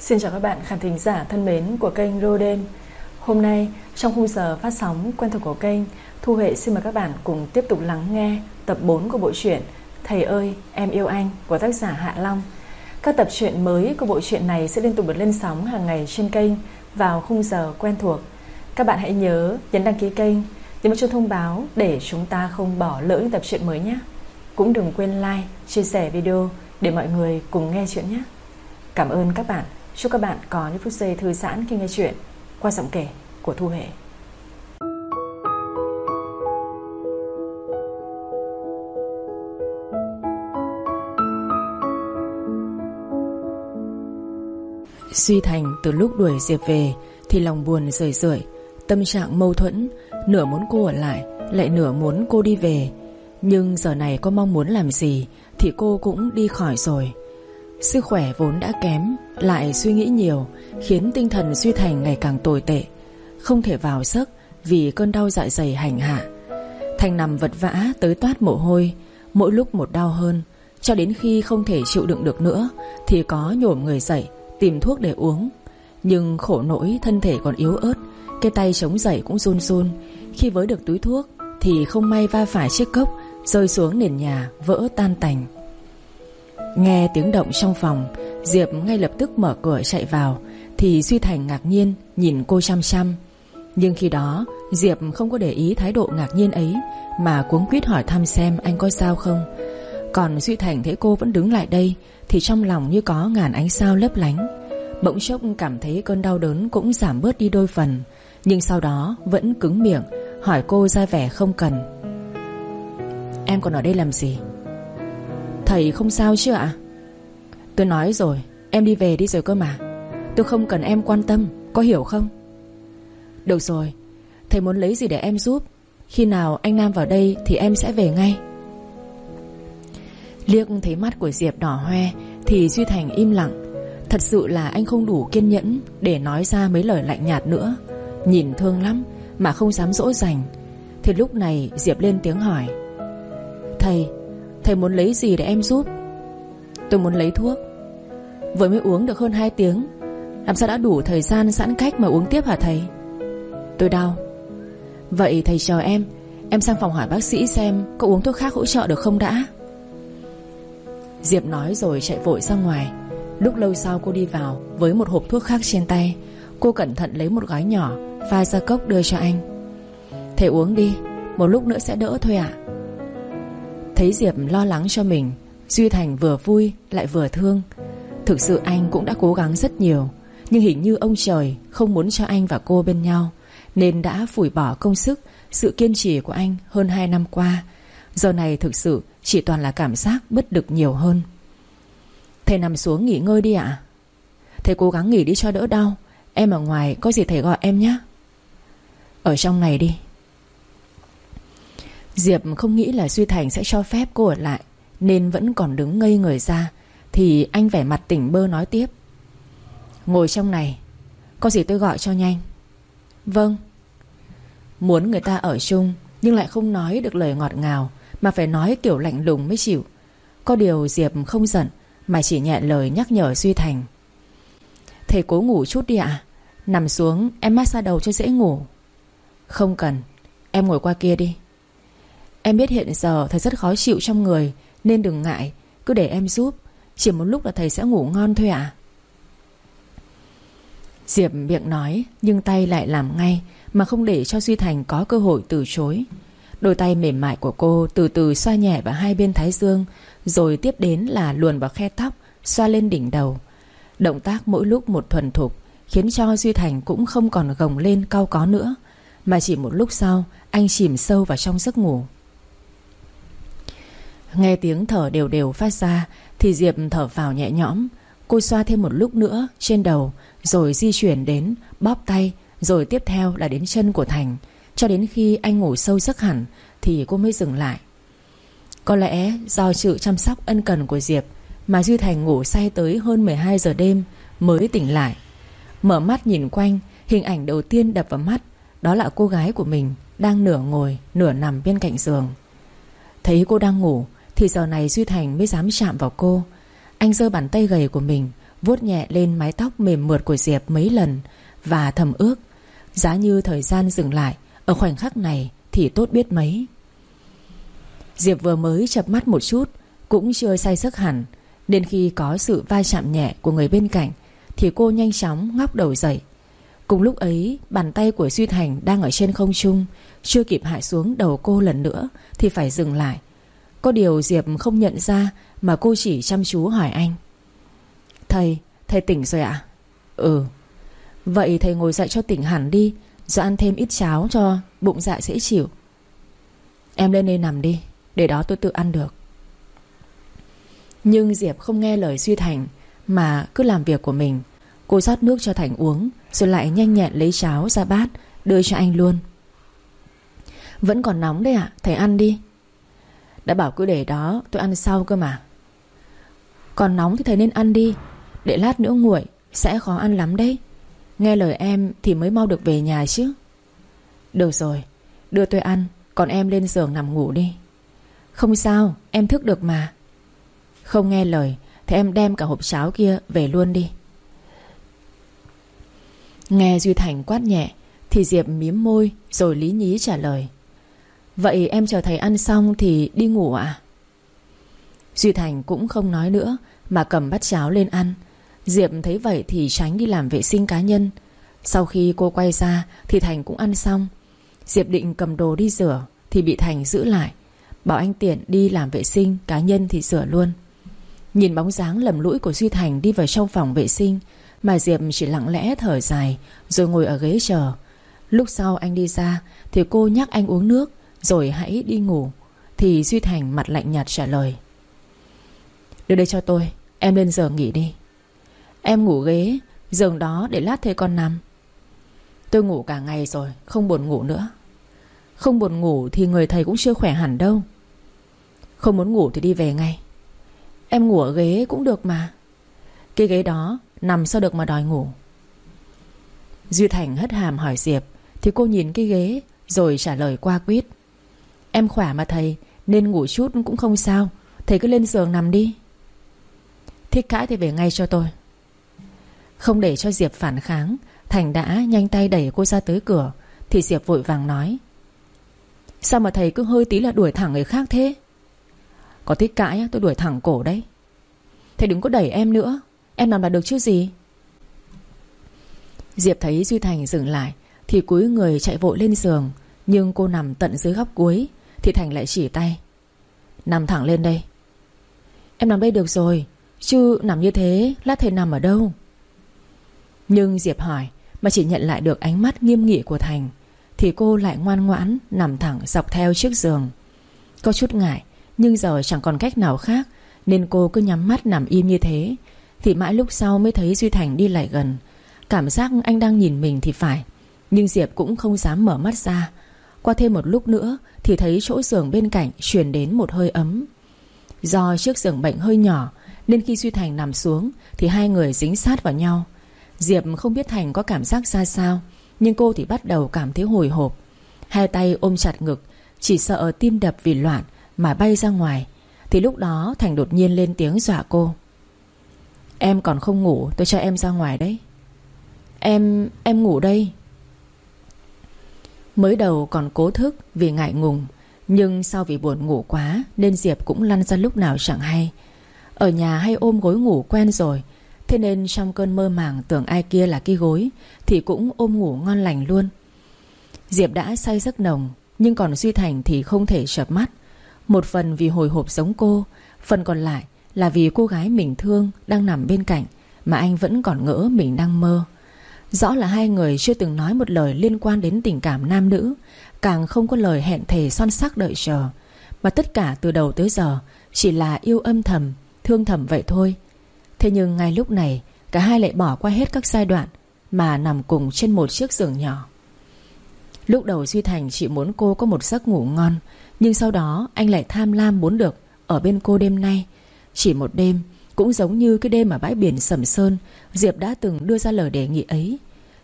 Xin chào các bạn khán thính giả thân mến của kênh Roden. Hôm nay trong khung giờ phát sóng quen thuộc của kênh Thu Huệ xin mời các bạn cùng tiếp tục lắng nghe tập 4 của bộ truyện Thầy ơi em yêu anh của tác giả Hạ Long. Các tập truyện mới của bộ truyện này sẽ liên tục được lên sóng hàng ngày trên kênh vào khung giờ quen thuộc. Các bạn hãy nhớ nhấn đăng ký kênh nhấn vào chuông thông báo để chúng ta không bỏ lỡ những tập truyện mới nhé. Cũng đừng quên like, chia sẻ video để mọi người cùng nghe chuyện nhé. Cảm ơn các bạn. Chúc các bạn có những phút giây thư giãn khi nghe chuyện qua giọng kể của Thu Hệ. Duy Thành từ lúc đuổi Diệp về thì lòng buồn rời rượi, tâm trạng mâu thuẫn, nửa muốn cô ở lại, lại nửa muốn cô đi về. Nhưng giờ này có mong muốn làm gì thì cô cũng đi khỏi rồi. Sức khỏe vốn đã kém, Lại suy nghĩ nhiều, Khiến tinh thần suy Thành ngày càng tồi tệ. Không thể vào giấc Vì cơn đau dạ dày hành hạ. Thành nằm vật vã tới toát mồ hôi, Mỗi lúc một đau hơn. Cho đến khi không thể chịu đựng được nữa, Thì có nhổm người dậy, Tìm thuốc để uống. Nhưng khổ nỗi thân thể còn yếu ớt, Cái tay chống dậy cũng run run. Khi với được túi thuốc, Thì không may va phải chiếc cốc Rơi xuống nền nhà vỡ tan tành. Nghe tiếng động trong phòng, Diệp ngay lập tức mở cửa chạy vào, Thì Duy Thành ngạc nhiên Nhìn cô chăm chăm. Nhưng khi đó, Diệp không có để ý thái độ ngạc nhiên ấy, Mà cuống quýt hỏi thăm xem anh có sao không. Còn Duy Thành thấy cô vẫn đứng lại đây, Thì trong lòng như có ngàn ánh sao lấp lánh. Bỗng chốc cảm thấy cơn đau đớn Cũng giảm bớt đi đôi phần, Nhưng sau đó vẫn cứng miệng, Hỏi cô ra vẻ không cần. Em còn ở đây làm gì? Thầy không sao chứ ạ? Tôi nói rồi, Em đi về đi rồi cơ mà. Tôi không cần em quan tâm, Có hiểu không? Được rồi, Thầy muốn lấy gì để em giúp? Khi nào anh Nam vào đây thì em sẽ về ngay. Liếc thấy mắt của Diệp đỏ hoe Thì Duy Thành im lặng. Thật sự là anh không đủ kiên nhẫn Để nói ra mấy lời lạnh nhạt nữa. Nhìn thương lắm Mà không dám dỗ dành. Thì lúc này Diệp lên tiếng hỏi. Thầy Thầy muốn lấy gì để em giúp? Tôi muốn lấy thuốc. Vừa mới uống được hơn 2 tiếng, Làm sao đã đủ thời gian giãn cách mà uống tiếp hả thầy? Tôi đau. Vậy thầy chờ em Em sang phòng hỏi bác sĩ xem Có uống thuốc khác hỗ trợ được không đã. Diệp nói rồi chạy vội ra ngoài. Lúc lâu sau cô đi vào Với một hộp thuốc khác trên tay. Cô cẩn thận lấy một gói nhỏ Pha ra cốc đưa cho anh. Thầy uống đi, Một lúc nữa sẽ đỡ thôi ạ. Thấy Diệp lo lắng cho mình, Duy Thành vừa vui lại vừa thương. Thực sự anh cũng đã cố gắng rất nhiều, Nhưng hình như ông trời Không muốn cho anh và cô bên nhau, Nên đã phủi bỏ công sức, Sự kiên trì của anh hơn 2 năm qua. Giờ này thực sự Chỉ toàn là cảm giác bất lực nhiều hơn. Thầy nằm xuống nghỉ ngơi đi ạ. Thầy cố gắng nghỉ đi cho đỡ đau, Em ở ngoài có gì thầy gọi em nhé. Ở trong này đi. Diệp không nghĩ là Duy Thành sẽ cho phép cô ở lại, Nên vẫn còn đứng ngây người ra, Thì anh vẻ mặt tỉnh bơ nói tiếp. Ngồi trong này, Có gì tôi gọi cho nhanh? Vâng. Muốn người ta ở chung, Nhưng lại không nói được lời ngọt ngào, Mà phải nói kiểu lạnh lùng mới chịu. Có điều Diệp không giận, Mà chỉ nhẹ lời nhắc nhở Duy Thành. Thầy cố ngủ chút đi ạ. Nằm xuống, em massage đầu cho dễ ngủ. Không cần, Em ngồi qua kia đi. Em biết hiện giờ thầy rất khó chịu trong người, Nên đừng ngại, Cứ để em giúp. Chỉ một lúc là thầy sẽ ngủ ngon thôi ạ. Diệp miệng nói, Nhưng tay lại làm ngay, Mà không để cho Duy Thành có cơ hội từ chối. Đôi tay mềm mại của cô Từ từ xoa nhẹ vào hai bên thái dương, Rồi tiếp đến là luồn vào khe tóc, Xoa lên đỉnh đầu. Động tác mỗi lúc một thuần thục, Khiến cho Duy Thành cũng không còn gồng lên cau có nữa. Mà chỉ một lúc sau, Anh chìm sâu vào trong giấc ngủ. Nghe tiếng thở đều đều phát ra, Thì Diệp thở vào nhẹ nhõm. Cô xoa thêm một lúc nữa trên đầu, Rồi di chuyển đến, bóp tay, Rồi tiếp theo là đến chân của Thành. Cho đến khi anh ngủ sâu giấc hẳn, Thì cô mới dừng lại. Có lẽ do sự chăm sóc ân cần của Diệp Mà Duy Thành ngủ say tới hơn 12 giờ đêm Mới tỉnh lại. Mở mắt nhìn quanh, Hình ảnh đầu tiên đập vào mắt, Đó là cô gái của mình Đang nửa ngồi, nửa nằm bên cạnh giường. Thấy cô đang ngủ thì giờ này Duy Thành mới dám chạm vào cô. Anh giơ bàn tay gầy của mình, vuốt nhẹ lên mái tóc mềm mượt của Diệp mấy lần, Và thầm ước, Giá như thời gian dừng lại, Ở khoảnh khắc này thì tốt biết mấy. Diệp vừa mới chập mắt một chút, Cũng chưa say sức hẳn, Nên khi có sự va chạm nhẹ của người bên cạnh, Thì cô nhanh chóng ngóc đầu dậy. Cùng lúc ấy, Bàn tay của Duy Thành đang ở trên không trung, Chưa kịp hạ xuống đầu cô lần nữa Thì phải dừng lại. Có điều Diệp không nhận ra Mà cô chỉ chăm chú hỏi anh. Thầy, thầy tỉnh rồi ạ? Ừ. Vậy thầy ngồi dậy cho tỉnh hẳn đi Rồi ăn thêm ít cháo cho bụng dạ dễ chịu. Em lên đây nằm đi Để đó tôi tự ăn được. Nhưng Diệp không nghe lời Duy Thành Mà cứ làm việc của mình. Cô rót nước cho Thành uống Rồi lại nhanh nhẹn lấy cháo ra bát Đưa cho anh luôn. Vẫn còn nóng đấy ạ Thầy ăn đi. Đã bảo cứ để đó, tôi ăn sau cơ mà. Còn nóng thì thầy nên ăn đi. Để lát nữa nguội, Sẽ khó ăn lắm đấy. Nghe lời em thì mới mau được về nhà chứ. Được rồi, Đưa tôi ăn, Còn em lên giường nằm ngủ đi. Không sao, em thức được mà. Không nghe lời, Thì em đem cả hộp cháo kia về luôn đi. Nghe Duy Thành quát nhẹ, Thì Diệp miếm môi, Rồi lý nhí trả lời. Vậy em chờ thầy ăn xong thì đi ngủ à Duy Thành cũng không nói nữa, Mà cầm bát cháo lên ăn. Diệp thấy vậy thì tránh đi làm vệ sinh cá nhân. Sau khi cô quay ra Thì Thành cũng ăn xong. Diệp định cầm đồ đi rửa Thì bị Thành giữ lại. Bảo anh tiện đi làm vệ sinh, cá nhân thì rửa luôn. Nhìn bóng dáng lầm lũi của Duy Thành đi vào trong phòng vệ sinh, Mà Diệp chỉ lặng lẽ thở dài, Rồi ngồi ở ghế chờ. Lúc sau anh đi ra Thì cô nhắc anh uống nước. Rồi hãy đi ngủ. Thì Duy Thành mặt lạnh nhạt trả lời. Đưa đây cho tôi, Em lên giờ nghỉ đi. Em ngủ ghế, Giường đó để lát thấy con nằm. Tôi ngủ cả ngày rồi, Không buồn ngủ nữa. Không buồn ngủ thì người thầy cũng chưa khỏe hẳn đâu. Không muốn ngủ thì đi về ngay. Em ngủ ở ghế cũng được mà. Cái ghế đó Nằm sao được mà đòi ngủ. Duy Thành hất hàm hỏi Diệp, Thì cô nhìn cái ghế, Rồi trả lời qua quyết Em khỏe mà thầy, Nên ngủ chút cũng không sao. Thầy cứ lên giường nằm đi. Thích cãi thì về ngay cho tôi. Không để cho Diệp phản kháng, Thành đã nhanh tay đẩy cô ra tới cửa. Thì Diệp vội vàng nói, Sao mà thầy cứ hơi tí là đuổi thẳng người khác thế? Có thích cãi tôi đuổi thẳng cổ đấy. Thầy đừng có đẩy em nữa, Em làm là được chứ gì? Diệp thấy Duy Thành dừng lại, Thì cúi người chạy vội lên giường. Nhưng cô nằm tận dưới góc cuối thì Thành lại chỉ tay. Nằm thẳng lên đây. Em nằm đây được rồi, Chứ nằm như thế, Lát thầy nằm ở đâu? Nhưng Diệp hỏi, Mà chỉ nhận lại được ánh mắt nghiêm nghị của Thành, Thì cô lại ngoan ngoãn Nằm thẳng dọc theo chiếc giường. Có chút ngại, Nhưng giờ chẳng còn cách nào khác, Nên cô cứ nhắm mắt nằm im như thế. Thì mãi lúc sau mới thấy Duy Thành đi lại gần. Cảm giác anh đang nhìn mình thì phải, Nhưng Diệp cũng không dám mở mắt ra. Qua thêm một lúc nữa Thì thấy chỗ giường bên cạnh chuyển đến một hơi ấm. Do chiếc giường bệnh hơi nhỏ, Nên khi Duy Thành nằm xuống Thì hai người dính sát vào nhau. Diệp không biết Thành có cảm giác ra sao, Nhưng cô thì bắt đầu cảm thấy hồi hộp. Hai tay ôm chặt ngực, Chỉ sợ tim đập vì loạn Mà bay ra ngoài. Thì lúc đó Thành đột nhiên lên tiếng dọa cô. Em còn không ngủ, Tôi cho em ra ngoài đấy. Em... em ngủ đây. Mới đầu còn cố thức Vì ngại ngùng, Nhưng sau vì buồn ngủ quá Nên Diệp cũng lăn ra lúc nào chẳng hay. Ở nhà hay ôm gối ngủ quen rồi, Thế nên trong cơn mơ màng tưởng ai kia là cái gối Thì cũng ôm ngủ ngon lành luôn. Diệp đã say giấc nồng, Nhưng còn Duy Thành thì không thể chợp mắt. Một phần vì hồi hộp giống cô, Phần còn lại là vì cô gái mình thương Đang nằm bên cạnh Mà anh vẫn còn ngỡ mình đang mơ. Rõ là hai người chưa từng nói một lời liên quan đến tình cảm nam nữ, Càng không có lời hẹn thề son sắc đợi chờ. Mà tất cả từ đầu tới giờ Chỉ là yêu âm thầm, Thương thầm vậy thôi. Thế nhưng ngay lúc này, Cả hai lại bỏ qua hết các giai đoạn Mà nằm cùng trên một chiếc giường nhỏ. Lúc đầu Duy Thành chỉ muốn cô có một giấc ngủ ngon, Nhưng sau đó anh lại tham lam muốn được Ở bên cô đêm nay. Chỉ một đêm cũng giống như cái đêm ở bãi biển Sầm Sơn, Diệp đã từng đưa ra lời đề nghị ấy.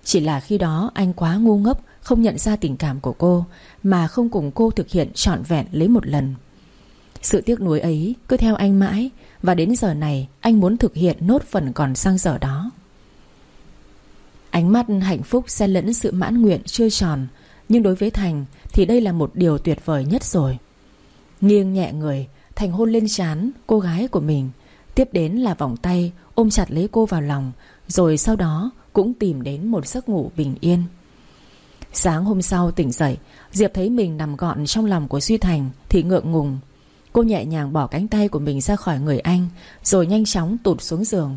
Chỉ là khi đó anh quá ngu ngốc, Không nhận ra tình cảm của cô, Mà không cùng cô thực hiện trọn vẹn lấy một lần. Sự tiếc nuối ấy cứ theo anh mãi, Và đến giờ này Anh muốn thực hiện nốt phần còn sang giờ đó. Ánh mắt hạnh phúc xen lẫn sự mãn nguyện chưa tròn, Nhưng đối với Thành Thì đây là một điều tuyệt vời nhất rồi. Nghiêng nhẹ người, Thành hôn lên chán cô gái của mình. Tiếp đến là vòng tay, Ôm chặt lấy cô vào lòng, Rồi sau đó cũng tìm đến một giấc ngủ bình yên. Sáng hôm sau tỉnh dậy, Diệp thấy mình nằm gọn trong lòng của Duy Thành Thì ngượng ngùng. Cô nhẹ nhàng bỏ cánh tay của mình ra khỏi người anh, Rồi nhanh chóng tụt xuống giường.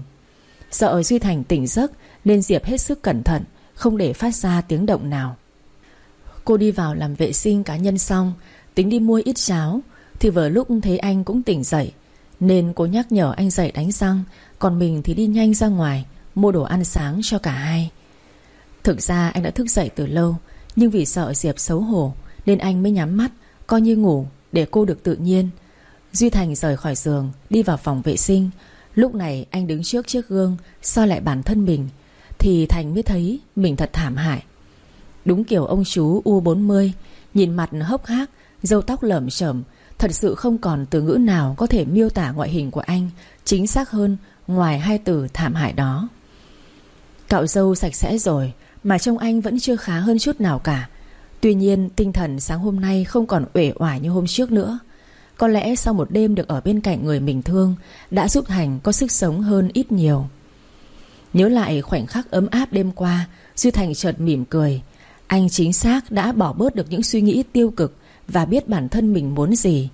Sợ Duy Thành tỉnh giấc Nên Diệp hết sức cẩn thận, Không để phát ra tiếng động nào. Cô đi vào làm vệ sinh cá nhân xong, Tính đi mua ít cháo, Thì vừa lúc thấy anh cũng tỉnh dậy nên cô nhắc nhở anh dậy đánh răng, Còn mình thì đi nhanh ra ngoài, Mua đồ ăn sáng cho cả hai. Thực ra anh đã thức dậy từ lâu, Nhưng vì sợ Diệp xấu hổ, Nên anh mới nhắm mắt, Coi như ngủ, để cô được tự nhiên. Duy Thành rời khỏi giường, Đi vào phòng vệ sinh. Lúc này anh đứng trước chiếc gương, soi lại bản thân mình, Thì Thành mới thấy Mình thật thảm hại. Đúng kiểu ông chú U40 Nhìn mặt hốc hác Dâu tóc lởm chởm Thật sự không còn từ ngữ nào có thể miêu tả ngoại hình của anh, Chính xác hơn Ngoài hai từ thảm hại đó. Cạo dâu sạch sẽ rồi, Mà trông anh vẫn chưa khá hơn chút nào cả. Tuy nhiên, tinh thần sáng hôm nay Không còn uể oải như hôm trước nữa. Có lẽ sau một đêm được ở bên cạnh người mình thương, Đã giúp Thành có sức sống hơn ít nhiều. Nhớ lại khoảnh khắc ấm áp đêm qua, Duy Thành chợt mỉm cười. Anh chính xác đã bỏ bớt được những suy nghĩ tiêu cực và biết bản thân mình muốn gì.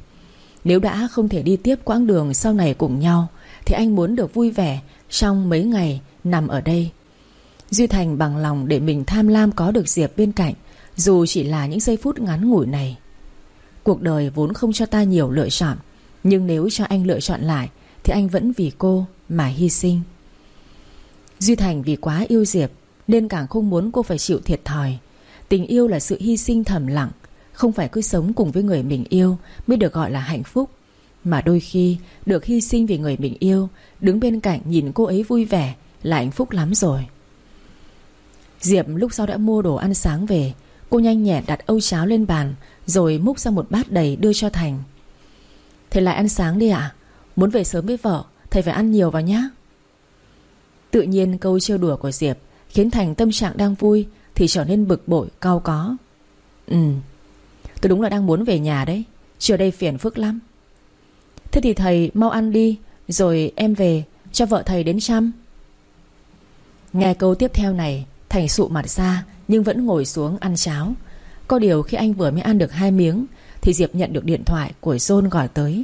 Nếu đã không thể đi tiếp quãng đường sau này cùng nhau, Thì anh muốn được vui vẻ Trong mấy ngày nằm ở đây. Duy Thành bằng lòng để mình tham lam có được Diệp bên cạnh, Dù chỉ là những giây phút ngắn ngủi này. Cuộc đời vốn không cho ta nhiều lựa chọn, Nhưng nếu cho anh lựa chọn lại, Thì anh vẫn vì cô mà hy sinh. Duy Thành vì quá yêu Diệp, Nên càng không muốn cô phải chịu thiệt thòi. Tình yêu là sự hy sinh thầm lặng không phải cứ sống cùng với người mình yêu Mới được gọi là hạnh phúc, Mà đôi khi được hy sinh vì người mình yêu, Đứng bên cạnh nhìn cô ấy vui vẻ Là hạnh phúc lắm rồi. Diệp lúc sau đã mua đồ ăn sáng về, Cô nhanh nhẹn đặt âu cháo lên bàn Rồi múc ra một bát đầy đưa cho Thành. Thầy lại ăn sáng đi ạ, Muốn về sớm với vợ, Thầy phải ăn nhiều vào nhé Tự nhiên câu trêu đùa của Diệp Khiến Thành tâm trạng đang vui Thì trở nên bực bội cao có. Ừ Tôi đúng là đang muốn về nhà đấy. Chiều đây phiền phức lắm. Thế thì thầy mau ăn đi, Rồi em về, cho vợ thầy đến chăm. Nghe câu tiếp theo này Thành sụ mặt ra, Nhưng vẫn ngồi xuống ăn cháo. Có điều khi anh vừa mới ăn được hai miếng, Thì Diệp nhận được điện thoại của John gọi tới.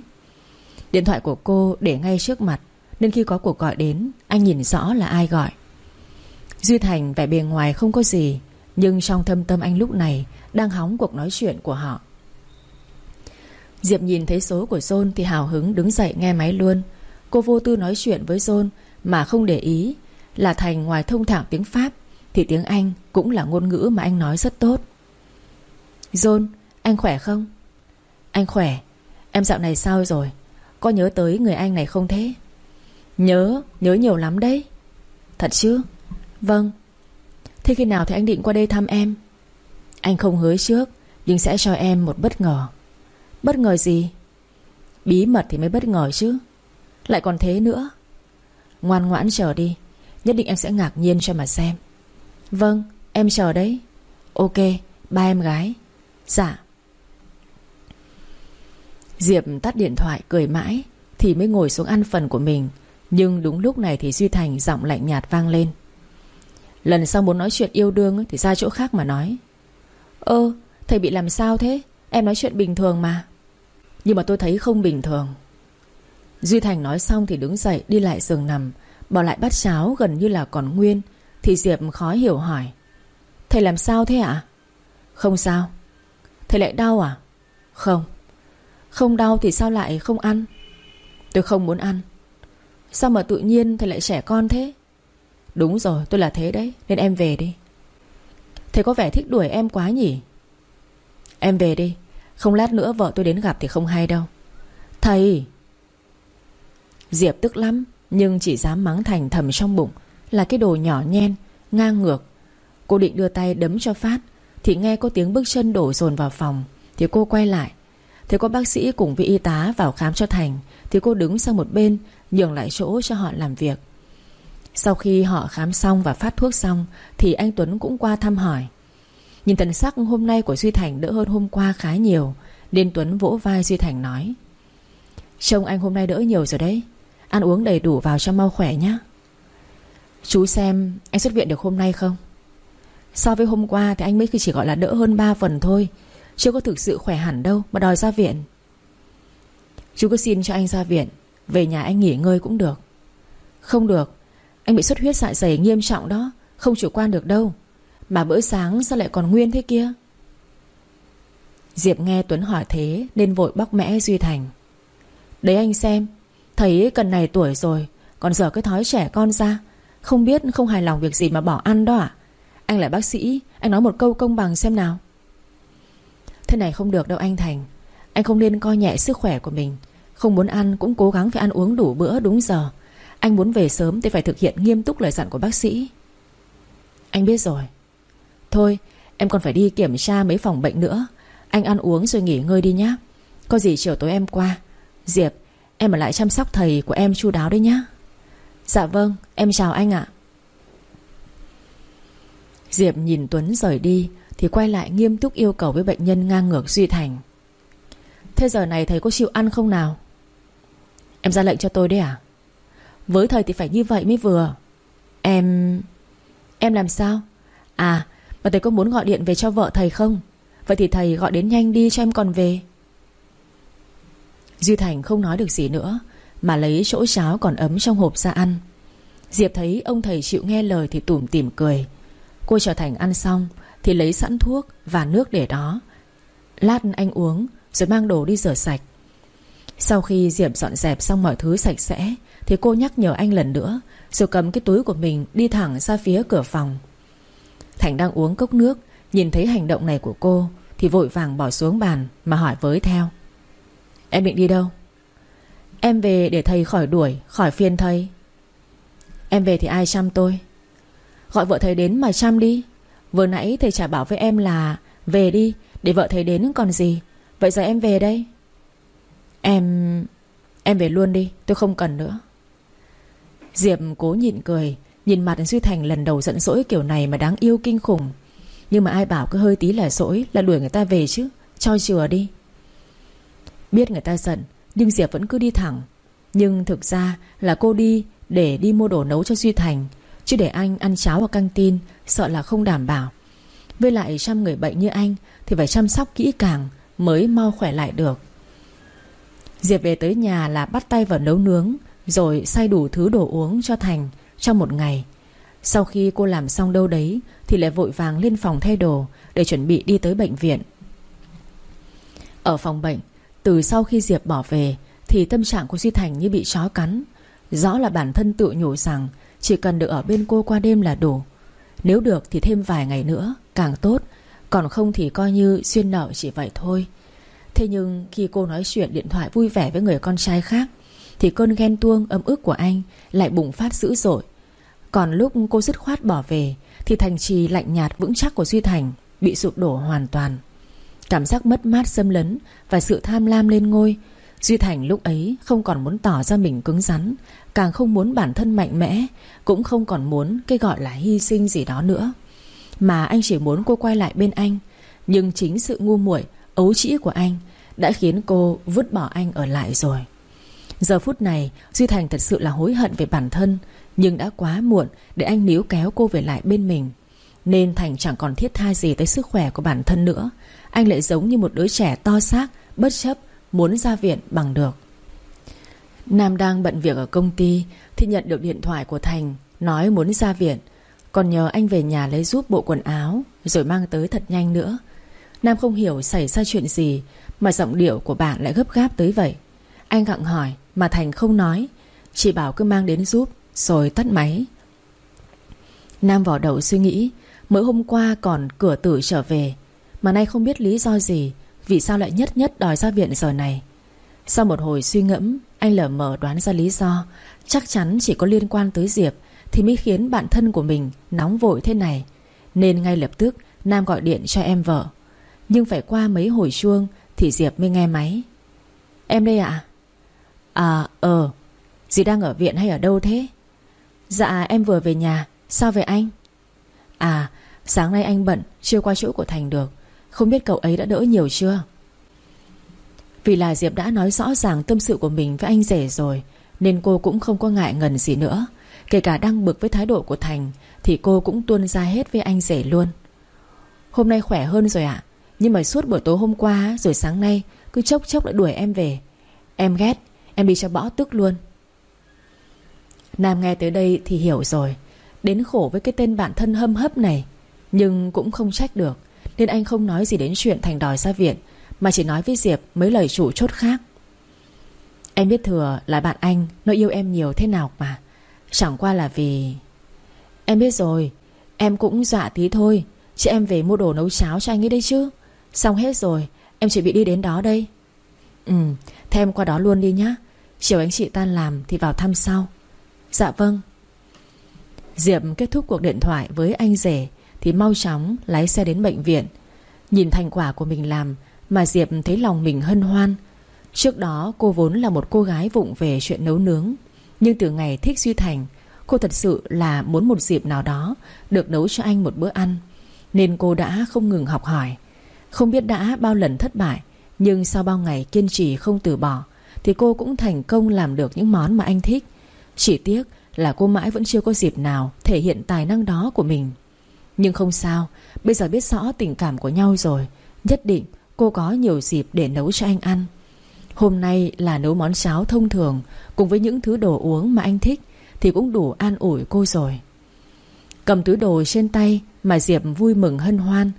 Điện thoại của cô để ngay trước mặt, Nên khi có cuộc gọi đến, Anh nhìn rõ là ai gọi. Duy Thành vẻ bề ngoài không có gì, Nhưng trong thâm tâm anh lúc này đang hóng cuộc nói chuyện của họ. Diệp nhìn thấy số của John Thì hào hứng đứng dậy nghe máy luôn. Cô vô tư nói chuyện với John Mà không để ý Là Thành ngoài thông thạo tiếng Pháp thì tiếng Anh cũng là ngôn ngữ mà anh nói rất tốt. John Anh khỏe không? Anh khỏe. Em dạo này sao rồi? Có nhớ tới người anh này không thế? Nhớ Nhớ nhiều lắm đấy. Thật chứ? Vâng. Thế khi nào thì anh định qua đây thăm em? Anh không hứa trước, Nhưng sẽ cho em một bất ngờ. Bất ngờ gì? Bí mật thì mới bất ngờ chứ. Lại còn thế nữa. Ngoan ngoãn chờ đi, Nhất định em sẽ ngạc nhiên cho mà xem. Vâng em chờ đấy. Ok, ba em gái. Dạ. Diệp tắt điện thoại, cười mãi, Thì mới ngồi xuống ăn phần của mình. Nhưng đúng lúc này thì Duy Thành giọng lạnh nhạt vang lên. Lần sau muốn nói chuyện yêu đương Thì ra chỗ khác mà nói. Ơ, thầy bị làm sao thế? Em nói chuyện bình thường mà. Nhưng mà tôi thấy không bình thường. Duy Thành nói xong thì đứng dậy, đi lại giường nằm, Bỏ lại bát cháo gần như là còn nguyên. Thì Diệp khó hiểu hỏi, Thầy làm sao thế ạ? Không sao. Thầy lại đau à? Không. Không đau thì sao lại không ăn? Tôi không muốn ăn. Sao mà tự nhiên thầy lại trẻ con thế? Đúng rồi, tôi là thế đấy, Nên em về đi. Thầy có vẻ thích đuổi em quá nhỉ? Em về đi. Không lát nữa vợ tôi đến gặp thì không hay đâu. Thầy! Diệp tức lắm, Nhưng chỉ dám mắng Thành thầm trong bụng, là cái đồ nhỏ nhen, Ngang ngược. Cô định đưa tay đấm cho Phát, Thì nghe có tiếng bước chân đổ dồn vào phòng, Thì cô quay lại. Thế có bác sĩ cùng vị y tá vào khám cho Thành, Thì cô đứng sang một bên, Nhường lại chỗ cho họ làm việc. Sau khi họ khám xong và phát thuốc xong, Thì anh Tuấn cũng qua thăm hỏi. Nhìn thần sắc hôm nay của Duy Thành đỡ hơn hôm qua khá nhiều, Nên Tuấn vỗ vai Duy Thành nói, Trông anh hôm nay đỡ nhiều rồi đấy. Ăn uống đầy đủ vào cho mau khỏe nhé Chú xem anh xuất viện được hôm nay không? So với hôm qua thì anh mới chỉ gọi là đỡ hơn 3 phần thôi, Chưa có thực sự khỏe hẳn đâu Mà đòi ra viện. Chú cứ xin cho anh ra viện, Về nhà anh nghỉ ngơi cũng được. Không được. Anh bị xuất huyết dạ dày nghiêm trọng đó, Không chủ quan được đâu. Mà bữa sáng sao lại còn nguyên thế kia? Diệp nghe Tuấn hỏi thế Nên vội bóc mẽ Duy Thành. Đấy anh xem, Thấy cần này tuổi rồi, Còn giờ cái thói trẻ con ra. Không biết không hài lòng việc gì mà bỏ ăn đó à Anh là bác sĩ, Anh nói một câu công bằng xem nào. Thế này không được đâu anh Thành. Anh không nên coi nhẹ sức khỏe của mình. Không muốn ăn cũng cố gắng phải ăn uống đủ bữa đúng giờ. Anh muốn về sớm thì phải thực hiện nghiêm túc lời dặn của bác sĩ. Anh biết rồi. Thôi, em còn phải đi kiểm tra mấy phòng bệnh nữa. Anh ăn uống rồi nghỉ ngơi đi nhé Có gì chiều tối em qua. Diệp, Em ở lại chăm sóc thầy của em chu đáo đấy nhá. Dạ vâng em chào anh ạ. Diệp nhìn Tuấn rời đi Thì quay lại nghiêm túc yêu cầu với bệnh nhân ngang ngược Duy Thành. Thế giờ này thầy có chịu ăn không nào? Em ra lệnh cho tôi đấy à? Với thầy thì phải như vậy mới vừa. Em... Em làm sao? À mà thầy có muốn gọi điện về cho vợ thầy không? Vậy thì thầy gọi đến nhanh đi cho em còn về. Duy Thành không nói được gì nữa, Mà lấy chỗ cháo còn ấm trong hộp ra ăn. Diệp thấy ông thầy chịu nghe lời Thì tủm tỉm cười. Cô trở thành ăn xong Thì lấy sẵn thuốc và nước để đó. Lát anh uống, Rồi mang đồ đi rửa sạch. Sau khi Diệp dọn dẹp xong mọi thứ sạch sẽ thì cô nhắc nhở anh lần nữa, Rồi cầm cái túi của mình Đi thẳng ra phía cửa phòng. Thành đang uống cốc nước, Nhìn thấy hành động này của cô, Thì vội vàng bỏ xuống bàn Mà hỏi với theo. Em định đi đâu? Em về để thầy khỏi đuổi, Khỏi phiền thầy. Em về thì ai chăm tôi? Gọi vợ thầy đến mà chăm đi. Vừa nãy thầy trả bảo với em là Về đi, để vợ thầy đến còn gì? Vậy giờ em về đây. Em... Em về luôn đi, Tôi không cần nữa. Diệp cố nhịn cười, Nhìn mặt Duy Thành lần đầu giận dỗi kiểu này Mà đáng yêu kinh khủng. Nhưng mà ai bảo cứ hơi tí là dỗi, Là đuổi người ta về chứ, Cho chừa đi. Biết người ta giận, Nhưng Diệp vẫn cứ đi thẳng. Nhưng thực ra là cô đi Để đi mua đồ nấu cho Duy Thành, Chứ để anh ăn cháo ở căng tin, Sợ là không đảm bảo. Với lại trăm người bệnh như anh Thì phải chăm sóc kỹ càng Mới mau khỏe lại được. Diệp về tới nhà là bắt tay vào nấu nướng rồi say đủ thứ đồ uống cho Thành Trong một ngày. Sau khi cô làm xong đâu đấy, Thì lại vội vàng lên phòng thay đồ Để chuẩn bị đi tới bệnh viện. Ở phòng bệnh, từ sau khi Diệp bỏ về, Thì tâm trạng của Duy Thành như bị chó cắn. Rõ là bản thân tự nhủ rằng Chỉ cần được ở bên cô qua đêm là đủ. Nếu được thì thêm vài ngày nữa, Càng tốt. Còn không thì coi như xuyên nợ chỉ vậy thôi. Thế nhưng khi cô nói chuyện điện thoại vui vẻ với người con trai khác thì cơn ghen tuông, âm ức của anh Lại bùng phát dữ dội. Còn lúc cô dứt khoát bỏ về, Thì thành trì lạnh nhạt vững chắc của Duy Thành Bị sụp đổ hoàn toàn. Cảm giác mất mát xâm lấn Và sự tham lam lên ngôi, Duy Thành lúc ấy không còn muốn tỏ ra mình cứng rắn, Càng không muốn bản thân mạnh mẽ, Cũng không còn muốn cái gọi là hy sinh gì đó nữa. Mà anh chỉ muốn cô quay lại bên anh, Nhưng chính sự ngu muội, ấu trĩ của anh Đã khiến cô vứt bỏ anh ở lại rồi. Giờ phút này, Duy Thành thật sự là hối hận về bản thân, Nhưng đã quá muộn Để anh níu kéo cô về lại bên mình. Nên Thành chẳng còn thiết tha gì tới sức khỏe của bản thân nữa. Anh lại giống như một đứa trẻ to xác, Bất chấp, muốn ra viện bằng được. Nam đang bận việc ở công ty, Thì nhận được điện thoại của Thành, Nói muốn ra viện. Còn nhờ anh về nhà lấy giúp bộ quần áo, Rồi mang tới thật nhanh nữa. Nam không hiểu xảy ra chuyện gì Mà giọng điệu của bạn lại gấp gáp tới vậy. Anh gặng hỏi mà Thành không nói. Chị bảo cứ mang đến giúp, Rồi tắt máy. Nam vỏ đầu suy nghĩ, Mới hôm qua còn cửa tử trở về, mà nay không biết lý do gì, Vì sao lại nhất nhất đòi ra viện giờ này? Sau một hồi suy ngẫm, Anh lờ mờ đoán ra lý do. Chắc chắn chỉ có liên quan tới Diệp Thì mới khiến bạn thân của mình Nóng vội thế này. Nên ngay lập tức, Nam gọi điện cho em vợ. Nhưng phải qua mấy hồi chuông Thì Diệp mới nghe máy. Em đây ạ. À À, ờ Dì đang ở viện hay ở đâu thế? Dạ em vừa về nhà. Sao về anh? À sáng nay anh bận, Chưa qua chỗ của Thành được. Không biết cậu ấy đã đỡ nhiều chưa? Vì là Diệp đã nói rõ ràng tâm sự của mình với anh rể rồi, Nên cô cũng không có ngại ngần gì nữa. Kể cả đang bực với thái độ của Thành, Thì cô cũng tuôn ra hết với anh rể luôn. Hôm nay khỏe hơn rồi ạ, Nhưng mà suốt buổi tối hôm qua Rồi sáng nay, cứ chốc chốc lại đuổi em về. Em ghét Em đi cho bỏ tức luôn. Nam nghe tới đây thì hiểu rồi. Đến khổ với cái tên bạn thân hâm hấp này, Nhưng cũng không trách được. Nên anh không nói gì đến chuyện Thành đòi ra viện, Mà chỉ nói với Diệp mấy lời chủ chốt khác. Em biết thừa là bạn anh, Nó yêu em nhiều thế nào mà. Chẳng qua là vì Em biết rồi, Em cũng dọa tí thôi Chị em về mua đồ nấu cháo cho anh ấy đấy chứ. Xong hết rồi, Em chuẩn bị đi đến đó đây. Ừ Thêm qua đó luôn đi nhá. Chiều anh chị tan làm thì vào thăm sau. Dạ vâng. Diệp kết thúc cuộc điện thoại với anh rể Thì mau chóng lái xe đến bệnh viện. Nhìn thành quả của mình làm Mà Diệp thấy lòng mình hân hoan. Trước đó cô vốn là một cô gái vụng về chuyện nấu nướng, Nhưng từ ngày thích Duy Thành, Cô thật sự là muốn một dịp nào đó Được nấu cho anh một bữa ăn, Nên cô đã không ngừng học hỏi. Không biết đã bao lần thất bại nhưng sau bao ngày kiên trì không từ bỏ, Thì cô cũng thành công làm được những món mà anh thích. Chỉ tiếc là cô mãi vẫn chưa có dịp nào Thể hiện tài năng đó của mình. Nhưng không sao, Bây giờ biết rõ tình cảm của nhau rồi, Nhất định cô có nhiều dịp để nấu cho anh ăn. Hôm nay là nấu món cháo thông thường, Cùng với những thứ đồ uống mà anh thích, Thì cũng đủ an ủi cô rồi. Cầm túi đồ trên tay Mà Diệp vui mừng hân hoan,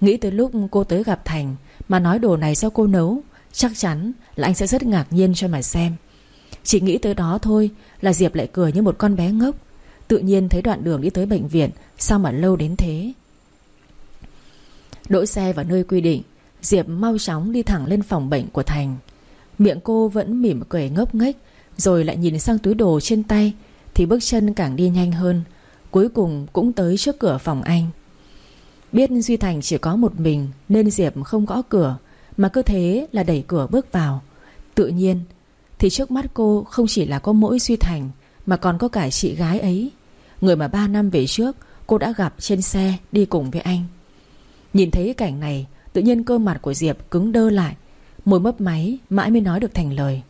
Nghĩ tới lúc cô tới gặp Thành mà nói đồ này sao cô nấu? Chắc chắn là anh sẽ rất ngạc nhiên cho mà xem. Chỉ nghĩ tới đó thôi, Là Diệp lại cười như một con bé ngốc. Tự nhiên thấy đoạn đường đi tới bệnh viện, Sao mà lâu đến thế? Đỗ xe vào nơi quy định, Diệp mau chóng đi thẳng lên phòng bệnh của Thành. Miệng cô vẫn mỉm cười ngốc nghếch, Rồi lại nhìn sang túi đồ trên tay, Thì bước chân càng đi nhanh hơn. Cuối cùng cũng tới trước cửa phòng anh. Biết Duy Thành chỉ có một mình Nên Diệp không gõ cửa, Mà cứ thế là đẩy cửa bước vào. Tự nhiên, Thì trước mắt cô không chỉ là có mỗi Duy Thành, Mà còn có cả chị gái ấy. Người mà ba năm về trước, Cô đã gặp trên xe đi cùng với anh. Nhìn thấy cảnh này, Tự nhiên cơ mặt của Diệp cứng đơ lại, Môi mấp máy mãi mới nói được thành lời.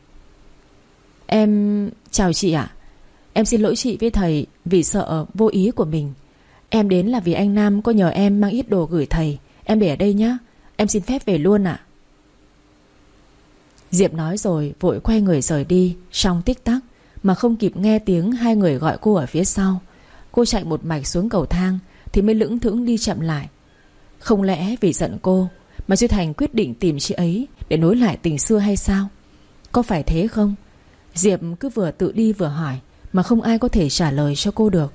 Em... chào chị ạ. Em xin lỗi chị với thầy Vì sợ vô ý của mình. Em đến là vì anh Nam có nhờ em mang ít đồ gửi thầy. Em để ở đây nhá. Em xin phép về luôn ạ. Diệp nói rồi, vội quay người rời đi Trong tích tắc, Mà không kịp nghe tiếng hai người gọi cô ở phía sau. Cô chạy một mạch xuống cầu thang, Thì mới lững thững đi chậm lại. Không lẽ vì giận cô Mà Duy Thành quyết định tìm chị ấy Để nối lại tình xưa hay sao? Có phải thế không? Diệp cứ vừa tự đi vừa hỏi, Mà không ai có thể trả lời cho cô được.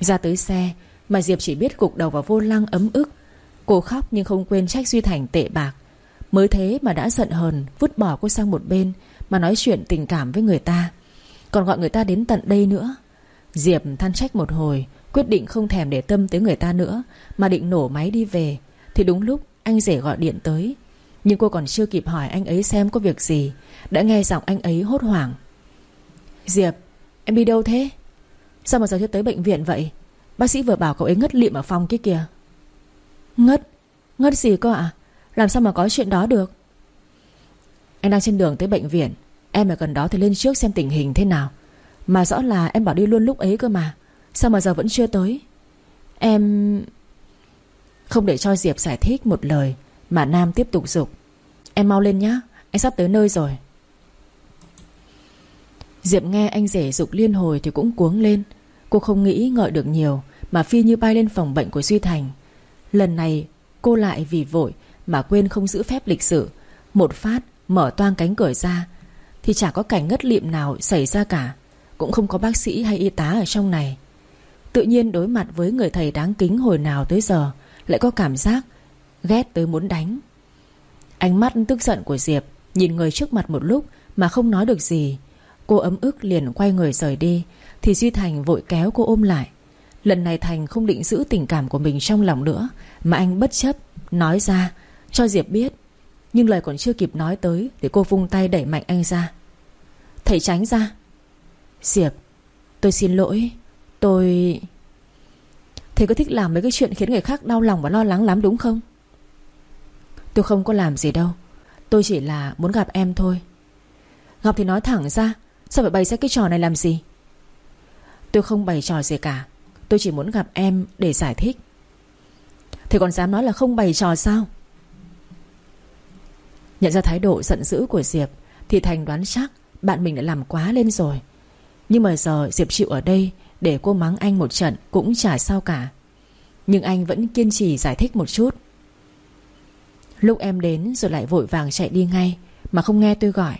Ra tới xe, Mà Diệp chỉ biết gục đầu vào vô lăng ấm ức. Cô khóc nhưng không quên trách Duy Thành tệ bạc. Mới thế mà đã giận hờn, Vứt bỏ cô sang một bên, Mà nói chuyện tình cảm với người ta. Còn gọi người ta đến tận đây nữa. Diệp than trách một hồi, Quyết định không thèm để tâm tới người ta nữa, Mà định nổ máy đi về. Thì đúng lúc, anh rể gọi điện tới. Nhưng cô còn chưa kịp hỏi anh ấy xem có việc gì, Đã nghe giọng anh ấy hốt hoảng. Diệp, Em đi đâu thế? Sao mà giờ chưa tới bệnh viện vậy? Bác sĩ vừa bảo cậu ấy ngất lịm ở phòng kia kìa. Ngất? Ngất gì cơ ạ? Làm sao mà có chuyện đó được? Anh đang trên đường tới bệnh viện. Em ở gần đó thì lên trước xem tình hình thế nào. Mà rõ là em bảo đi luôn lúc ấy cơ mà. Sao mà giờ vẫn chưa tới? Em Không để cho Diệp giải thích một lời Mà Nam tiếp tục dục Em mau lên nhá Anh sắp tới nơi rồi. Diệp nghe anh rể dục liên hồi thì cũng cuống lên. Cô không nghĩ ngợi được nhiều Mà phi như bay lên phòng bệnh của Duy Thành. Lần này, cô lại vì vội Mà quên không giữ phép lịch sự, Một phát mở toang cánh cửa ra, Thì chả có cảnh ngất lịm nào xảy ra cả, Cũng không có bác sĩ hay y tá ở trong này. Tự nhiên đối mặt với người thầy đáng kính hồi nào tới giờ, Lại có cảm giác Ghét tới muốn đánh. Ánh mắt tức giận của Diệp Nhìn người trước mặt một lúc Mà không nói được gì, Cô ấm ức liền quay người rời đi thì Duy Thành vội kéo cô ôm lại. Lần này Thành không định giữ tình cảm của mình trong lòng nữa, Mà anh bất chấp, Nói ra, Cho Diệp biết, Nhưng lời còn chưa kịp nói tới Thì cô vung tay đẩy mạnh anh ra. Thầy tránh ra. Diệp, Tôi xin lỗi, Tôi... Thầy có thích làm mấy cái chuyện khiến người khác đau lòng và lo lắng lắm đúng không? Tôi không có làm gì đâu, Tôi chỉ là muốn gặp em thôi. Ngọc thì nói thẳng ra, Sao phải bày ra cái trò này làm gì? Tôi không bày trò gì cả. Tôi chỉ muốn gặp em để giải thích. Thì còn dám nói là không bày trò sao? Nhận ra thái độ giận dữ của Diệp, Thì Thành đoán chắc Bạn mình đã làm quá lên rồi. Nhưng mà giờ Diệp chịu ở đây Để cô mắng anh một trận cũng chả sao cả. Nhưng anh vẫn kiên trì giải thích một chút. Lúc em đến rồi lại vội vàng chạy đi ngay, Mà không nghe tôi gọi,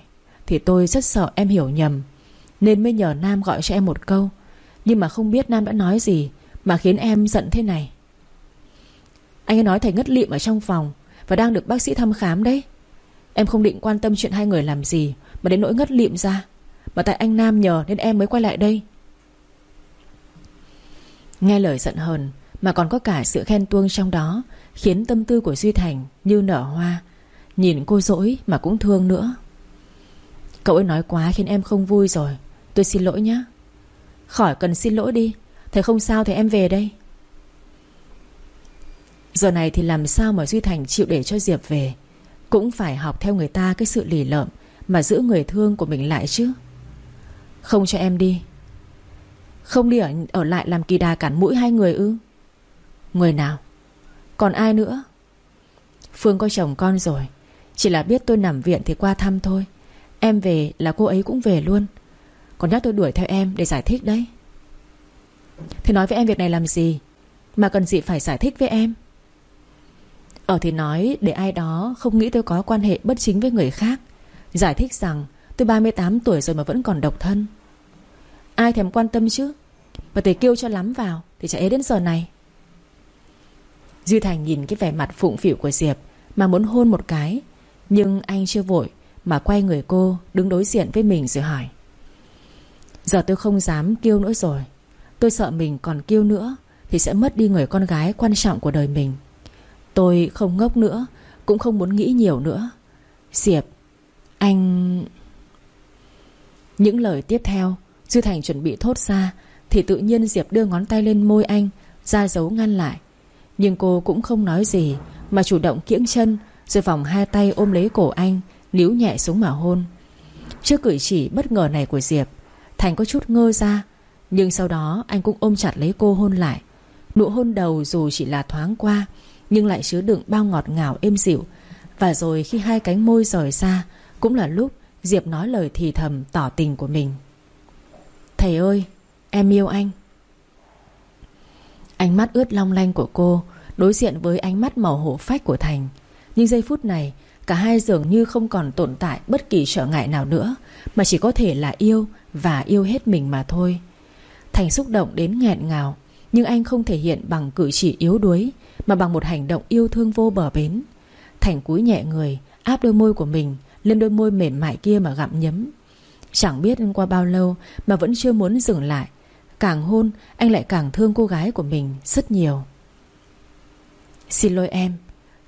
Thì tôi rất sợ em hiểu nhầm, Nên mới nhờ Nam gọi cho em một câu nhưng mà không biết Nam đã nói gì Mà khiến em giận thế này. Anh ấy nói thầy ngất lịm ở trong phòng Và đang được bác sĩ thăm khám đấy. Em không định quan tâm chuyện hai người làm gì Mà đến nỗi ngất lịm ra, Mà tại anh Nam nhờ nên em mới quay lại đây. Nghe lời giận hờn Mà còn có cả sự khen tuông trong đó Khiến tâm tư của Duy Thành như nở hoa, Nhìn cô dỗi mà cũng thương nữa. Cậu ấy nói quá khiến em không vui rồi, Tôi xin lỗi nhé Khỏi cần xin lỗi đi. Thầy không sao thì em về đây. Giờ này thì làm sao mà Duy Thành chịu để cho Diệp về? Cũng phải học theo người ta cái sự lì lợm Mà giữ người thương của mình lại chứ. Không cho em đi. Không đi ở, ở lại làm kỳ đà cản mũi hai người ư? Người nào? Còn ai nữa? Phương có chồng con rồi. Chỉ là biết tôi nằm viện thì qua thăm thôi. Em về là cô ấy cũng về luôn. Còn nhắc tôi đuổi theo em để giải thích đấy. Thì nói với em việc này làm gì? Mà cần gì phải giải thích với em? Ở thì nói để ai đó Không nghĩ tôi có quan hệ bất chính với người khác, Giải thích rằng Tôi 38 tuổi rồi mà vẫn còn độc thân. Ai thèm quan tâm chứ? Mà tề kêu cho lắm vào Thì chả ế đến giờ này. Duy Thành nhìn cái vẻ mặt phụng phịu của Diệp Mà muốn hôn một cái, Nhưng anh chưa vội Mà quay người cô đứng đối diện với mình rồi hỏi. Giờ tôi không dám kêu nữa rồi. Tôi sợ mình còn kêu nữa Thì sẽ mất đi người con gái quan trọng của đời mình. Tôi không ngốc nữa, Cũng không muốn nghĩ nhiều nữa. Diệp, Anh... Những lời tiếp theo Dư Thành chuẩn bị thốt ra, Thì tự nhiên Diệp đưa ngón tay lên môi anh, Ra dấu ngăn lại. Nhưng cô cũng không nói gì, Mà chủ động kiễng chân, Rồi vòng hai tay ôm lấy cổ anh, Níu nhẹ xuống mà hôn. Trước cử chỉ bất ngờ này của Diệp Thành có chút ngơ ra, Nhưng sau đó anh cũng ôm chặt lấy cô hôn lại. Nụ hôn đầu dù chỉ là thoáng qua, Nhưng lại chứa đựng bao ngọt ngào êm dịu. Và rồi khi hai cánh môi rời xa Cũng là lúc Diệp nói lời thì thầm tỏ tình của mình. Thầy ơi, Em yêu anh. Ánh mắt ướt long lanh của cô Đối diện với ánh mắt màu hổ phách của Thành. Nhưng giây phút này, Cả hai dường như không còn tồn tại Bất kỳ trở ngại nào nữa, Mà chỉ có thể là yêu và yêu hết mình mà thôi. Thành xúc động đến nghẹn ngào, Nhưng anh không thể hiện bằng cử chỉ yếu đuối, Mà bằng một hành động yêu thương vô bờ bến. Thành cúi nhẹ người, Áp đôi môi của mình Lên đôi môi mềm mại kia mà gặm nhấm. Chẳng biết qua bao lâu Mà vẫn chưa muốn dừng lại. Càng hôn, anh lại càng thương cô gái của mình rất nhiều. Xin lỗi em.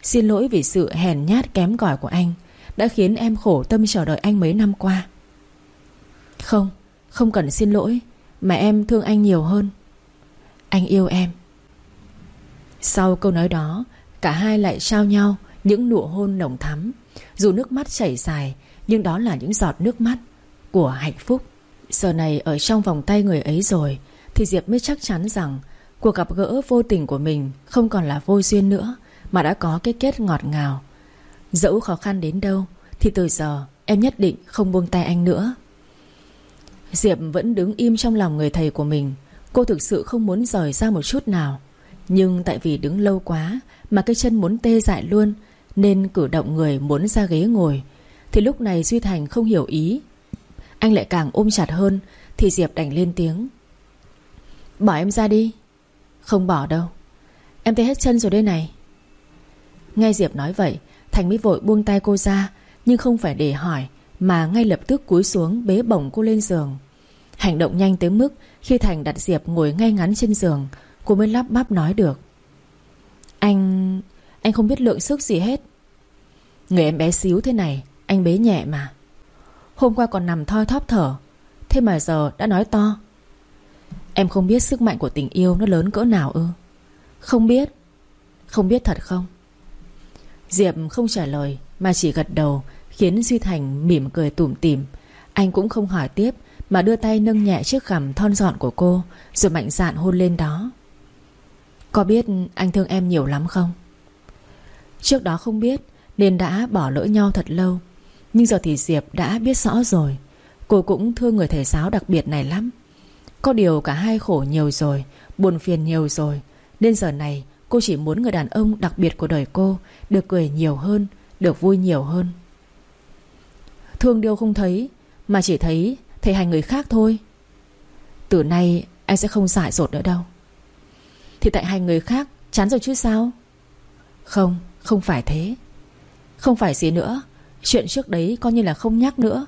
Xin lỗi vì sự hèn nhát kém cỏi của anh, Đã khiến em khổ tâm chờ đợi anh mấy năm qua. Không. Không cần xin lỗi, Mà em thương anh nhiều hơn. Anh yêu em. Sau câu nói đó, Cả hai lại trao nhau Những nụ hôn nồng thắm. Dù nước mắt chảy dài, Nhưng đó là những giọt nước mắt Của hạnh phúc. Giờ này ở trong vòng tay người ấy rồi, Thì Diệp mới chắc chắn rằng Cuộc gặp gỡ vô tình của mình Không còn là vô duyên nữa, Mà đã có cái kết ngọt ngào. Dẫu khó khăn đến đâu, Thì từ giờ em nhất định không buông tay anh nữa. Diệp vẫn đứng im trong lòng người thầy của mình. Cô thực sự không muốn rời ra một chút nào. Nhưng tại vì đứng lâu quá Mà cái chân muốn tê dại luôn, Nên cử động người muốn ra ghế ngồi. Thì lúc này Duy Thành không hiểu ý. Anh lại càng ôm chặt hơn, Thì Diệp đành lên tiếng. Bỏ em ra đi. Không bỏ đâu. Em tê hết chân rồi đây này. Nghe Diệp nói vậy, Thành mới vội buông tay cô ra, Nhưng không phải để hỏi mà ngay lập tức cúi xuống bế bổng cô lên giường. Hành động nhanh tới mức Khi Thành đặt Diệp ngồi ngay ngắn trên giường, Cô mới lắp bắp nói được. Anh... Anh không biết lượng sức gì hết. Người em bé xíu thế này, Anh bế nhẹ mà. Hôm qua còn nằm thoi thóp thở, Thế mà giờ đã nói to. Em không biết sức mạnh của tình yêu Nó lớn cỡ nào ư? Không biết Không biết thật không? Diệp không trả lời, Mà chỉ gật đầu Khiến Duy Thành mỉm cười tủm tỉm. Anh cũng không hỏi tiếp, Mà đưa tay nâng nhẹ chiếc cằm thon gọn của cô, Rồi mạnh dạn hôn lên đó. Có biết anh thương em nhiều lắm không? Trước đó không biết, Nên đã bỏ lỡ nhau thật lâu. Nhưng giờ thì Diệp đã biết rõ rồi. Cô cũng thương người thầy giáo đặc biệt này lắm. Có điều cả hai khổ nhiều rồi, Buồn phiền nhiều rồi. Nên giờ này, cô chỉ muốn người đàn ông đặc biệt của đời cô Được cười nhiều hơn, Được vui nhiều hơn. Thương điêu không thấy Mà chỉ thấy thầy hành người khác thôi. Từ nay anh sẽ không xài rột nữa đâu. Thì tại hành người khác Chán rồi chứ sao? Không, không phải thế. Không phải gì nữa Chuyện trước đấy coi như là không nhắc nữa.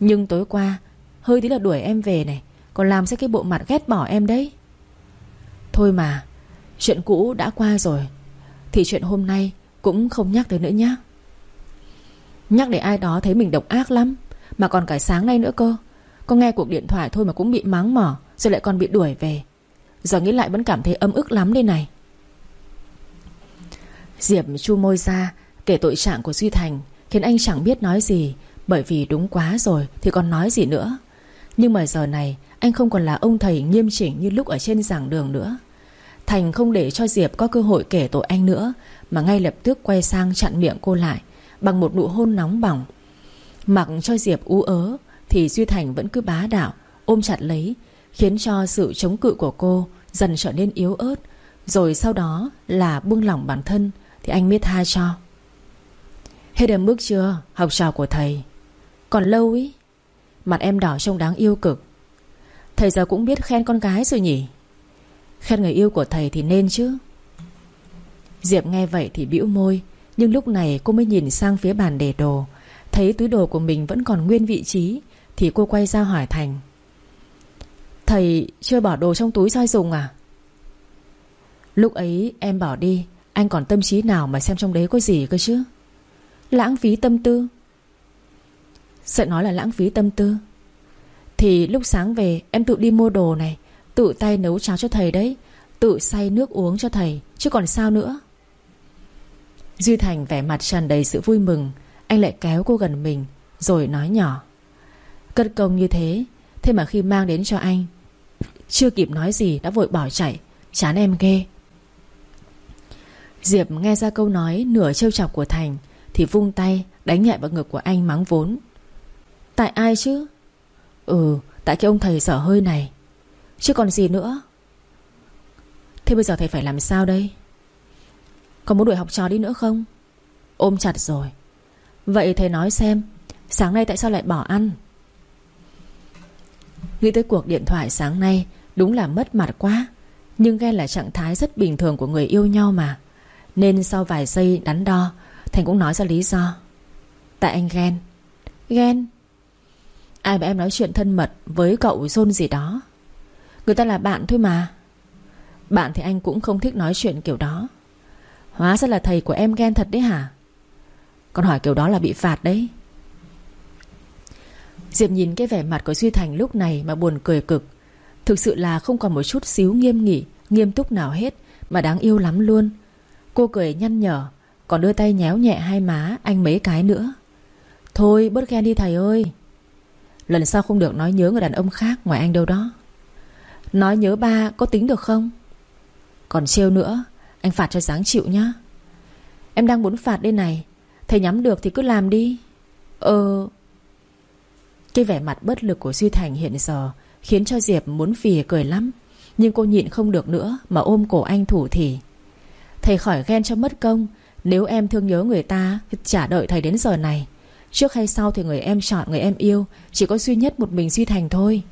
Nhưng tối qua Hơi tí là đuổi em về này Còn làm ra cái bộ mặt ghét bỏ em đấy. Thôi mà Chuyện cũ đã qua rồi Thì chuyện hôm nay cũng không nhắc tới nữa nhé Nhắc để ai đó thấy mình độc ác lắm. Mà còn cả sáng nay nữa cơ. Có nghe cuộc điện thoại thôi mà cũng bị mắng mỏ, Rồi lại còn bị đuổi về. Giờ nghĩ lại vẫn cảm thấy âm ức lắm đây này. Diệp chu môi ra Kể tội trạng của Duy Thành, Khiến anh chẳng biết nói gì, Bởi vì đúng quá rồi thì còn nói gì nữa. Nhưng mà giờ này, Anh không còn là ông thầy nghiêm chỉnh như lúc ở trên giảng đường nữa. Thành không để cho Diệp có cơ hội kể tội anh nữa, Mà ngay lập tức quay sang chặn miệng cô lại. Bằng một nụ hôn nóng bỏng. Mặc cho Diệp ú ớ, Thì Duy Thành vẫn cứ bá đạo, Ôm chặt lấy, Khiến cho sự chống cự của cô Dần trở nên yếu ớt. Rồi sau đó là buông lỏng bản thân, Thì anh mới tha cho. Hết em bước chưa, Học trò của thầy? Còn lâu ý? Mặt em đỏ trông đáng yêu cực. Thầy giờ cũng biết khen con gái rồi nhỉ? Khen người yêu của thầy thì nên chứ. Diệp nghe vậy thì bĩu môi nhưng lúc này cô mới nhìn sang phía bàn để đồ. Thấy túi đồ của mình vẫn còn nguyên vị trí, Thì cô quay ra hỏi Thành. Thầy chưa bỏ đồ trong túi soi dùng à? Lúc ấy em bỏ đi, Anh còn tâm trí nào mà xem trong đấy có gì cơ chứ? Lãng phí tâm tư. Sợ nói là lãng phí tâm tư. Thì lúc sáng về, em tự đi mua đồ này, Tự tay nấu cháo cho thầy đấy, Tự xay nước uống cho thầy, Chứ còn sao nữa? Duy Thành vẻ mặt tràn đầy sự vui mừng. Anh lại kéo cô gần mình, Rồi nói nhỏ. Cất công như thế Thế mà khi mang đến cho anh, Chưa kịp nói gì đã vội bỏ chạy, Chán em ghê. Diệp nghe ra câu nói Nửa trêu chọc của Thành, Thì vung tay, đánh nhẹ vào ngực của anh mắng vốn. Tại ai chứ? Ừ tại cái ông thầy sở hơi này. Chứ còn gì nữa. Thế bây giờ thầy phải làm sao đây? Còn muốn đuổi học trò đi nữa không? Ôm chặt rồi. Vậy thầy nói xem, Sáng nay tại sao lại bỏ ăn? Nghĩ tới cuộc điện thoại sáng nay, Đúng là mất mặt quá. Nhưng ghen là trạng thái rất bình thường của người yêu nhau mà. Nên sau vài giây đắn đo Thành cũng nói ra lý do. Tại anh ghen. Ghen? Ai mà em nói chuyện thân mật Với cậu John gì đó? Người ta là bạn thôi mà. Bạn thì anh cũng không thích nói chuyện kiểu đó. Hóa ra là thầy của em ghen thật đấy hả? Còn hỏi kiểu đó là bị phạt đấy. Diệp nhìn cái vẻ mặt của Duy Thành lúc này Mà buồn cười cực. Thực sự là không còn một chút xíu nghiêm nghị, Nghiêm túc nào hết, Mà đáng yêu lắm luôn. Cô cười nhăn nhở, Còn đưa tay nhéo nhẹ hai má anh mấy cái nữa. Thôi, bớt ghen đi thầy ơi. Lần sau không được nói nhớ người đàn ông khác ngoài anh đâu đó. Nói nhớ ba có tính được không? Còn trêu nữa anh phạt cho dáng chịu nhá. Em đang muốn phạt đây này. Thầy nhắm được thì cứ làm đi. Ờ. Cái vẻ mặt bất lực của Duy Thành hiện giờ Khiến cho Diệp muốn phì cười lắm, Nhưng cô nhịn không được nữa Mà ôm cổ anh thủ thì Thầy khỏi ghen cho mất công, Nếu em thương nhớ người ta thì Chả đợi thầy đến giờ này. Trước hay sau thì người em chọn, người em yêu, Chỉ có duy nhất một mình Duy Thành thôi.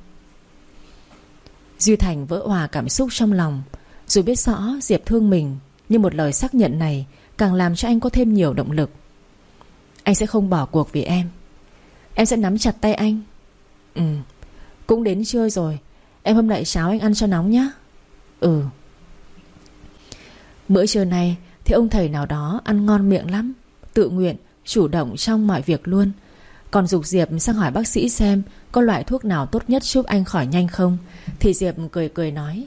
Duy Thành vỡ hòa cảm xúc trong lòng dù biết rõ Diệp thương mình, Nhưng một lời xác nhận này Càng làm cho anh có thêm nhiều động lực. Anh sẽ không bỏ cuộc vì em. Em sẽ nắm chặt tay anh. Ừ Cũng đến trưa rồi, Em hôm lại cháo anh ăn cho nóng nhé Ừ. Bữa trưa này Thì ông thầy nào đó ăn ngon miệng lắm, Tự nguyện, Chủ động trong mọi việc luôn. Còn dục Diệp sang hỏi bác sĩ xem Có loại thuốc nào tốt nhất giúp anh khỏi nhanh không, Thì Diệp cười cười nói.